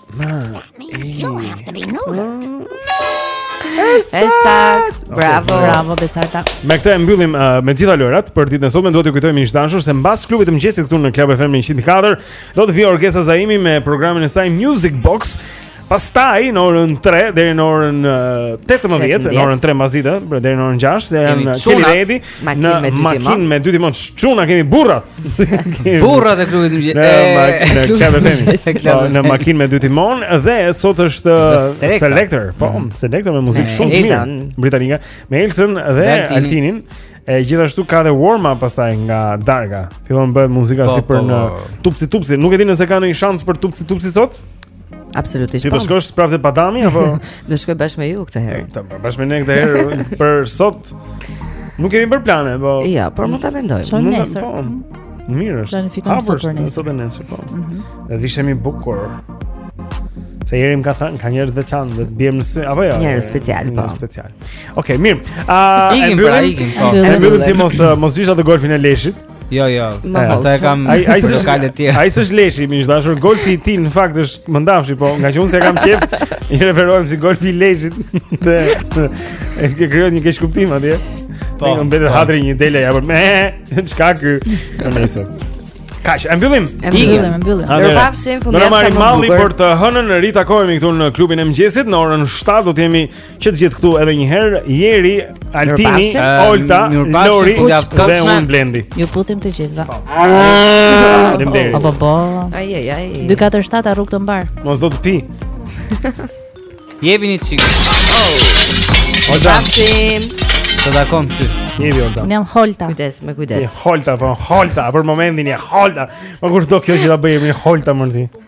That means you have to be neutered. Ekzakt, bravo. Bravo Besarta. Me këtë e mbyllim uh, me të gjitha lojrat për ditën e sotme. Duhet t'ju kujtoj miq të dashur se mbas klubit të mëngjesit këtu në Club FM 104 do të vijë Orgesa Zaimi me programin e saj Music Box. Pastaj në orën 3 deri në orën uh, 18, 18, në orën 3 mbasdite, pra deri në orën 6, dhe janë Kemi Çuna. Kiri Redi, Makinë me dy timon. Makinë me dy timon. Çuna kemi burrat. burrat e klubit të mëngjesit. Në makinë po, Në makinë me dy timon dhe sot është Selector. Po, mm. Selector me muzikë shumë të mirë britanike me Elson dhe Altinin. E gjithashtu ka dhe warm up pastaj nga Darga. Fillon bëhet muzika po, si për po, në tupsi tupsi. Nuk e di nëse ka ndonjë shans për tupsi tupsi sot. Absolutisht. Ti do, po, shkosh prapë te Padami apo? Do shkoj bashkë me ju këtë herë. Tam, bashkë me ne këtë herë për sot. Nuk kemi bërë plane, po. Jo, por mund ta mendoj. Çfarë nesër? Po. Mirë është. Planifikojmë sot për nesër. Sot e nesër po. Mhm. Ne vishemi bukur. Se Jeri më ka thënë, ka njerëz të veçantë, do të biem në sy, apo jo? Njerëz special, po. Njerëz special. Okej, okay, mirë. Ah, uh, pra, ikim, pra, ikim, po. Ne mund të, mos, mos vish atë golfin e leshit. Jo, jo. Ato e kam ai ai s'është lokale të tjera. Ai s'është leshi, e dashur, golfi i tij në fakt është mëndafshi, po ngaqë unë s'e kam qejf, i referohem si golfi i leshit. Dhe e ke krijuar një keqkuptim atje. Po, më mbetet po. hatri një dele ja për me. Çka ky? Në nesër. Kaq, e mbyllim. E mbyllim, e mbyllim. Ne pafshim fundjavën. Na merr malli për të hënën, ritakohemi këtu në klubin e mëngjesit në orën 7 do të jemi Që të gjithë këtu edhe një herë, Jeri, Altini, Olta, Lori dhe unë Blendi. Ju puthim të gjithëve. Po. Faleminderit. Po po. Ai ai ai. 247 a rrugë të mbarë. Mos do të pi. Jevini çik. Oh. Olta. Pafshim. Të takon ty. Jemi Olta. Unë jam Holta. Kujdes, me kujdes. Holta, po, Holta, për momentin je Holta. Ma kush do kjo që ta bëjmë Holta më ti.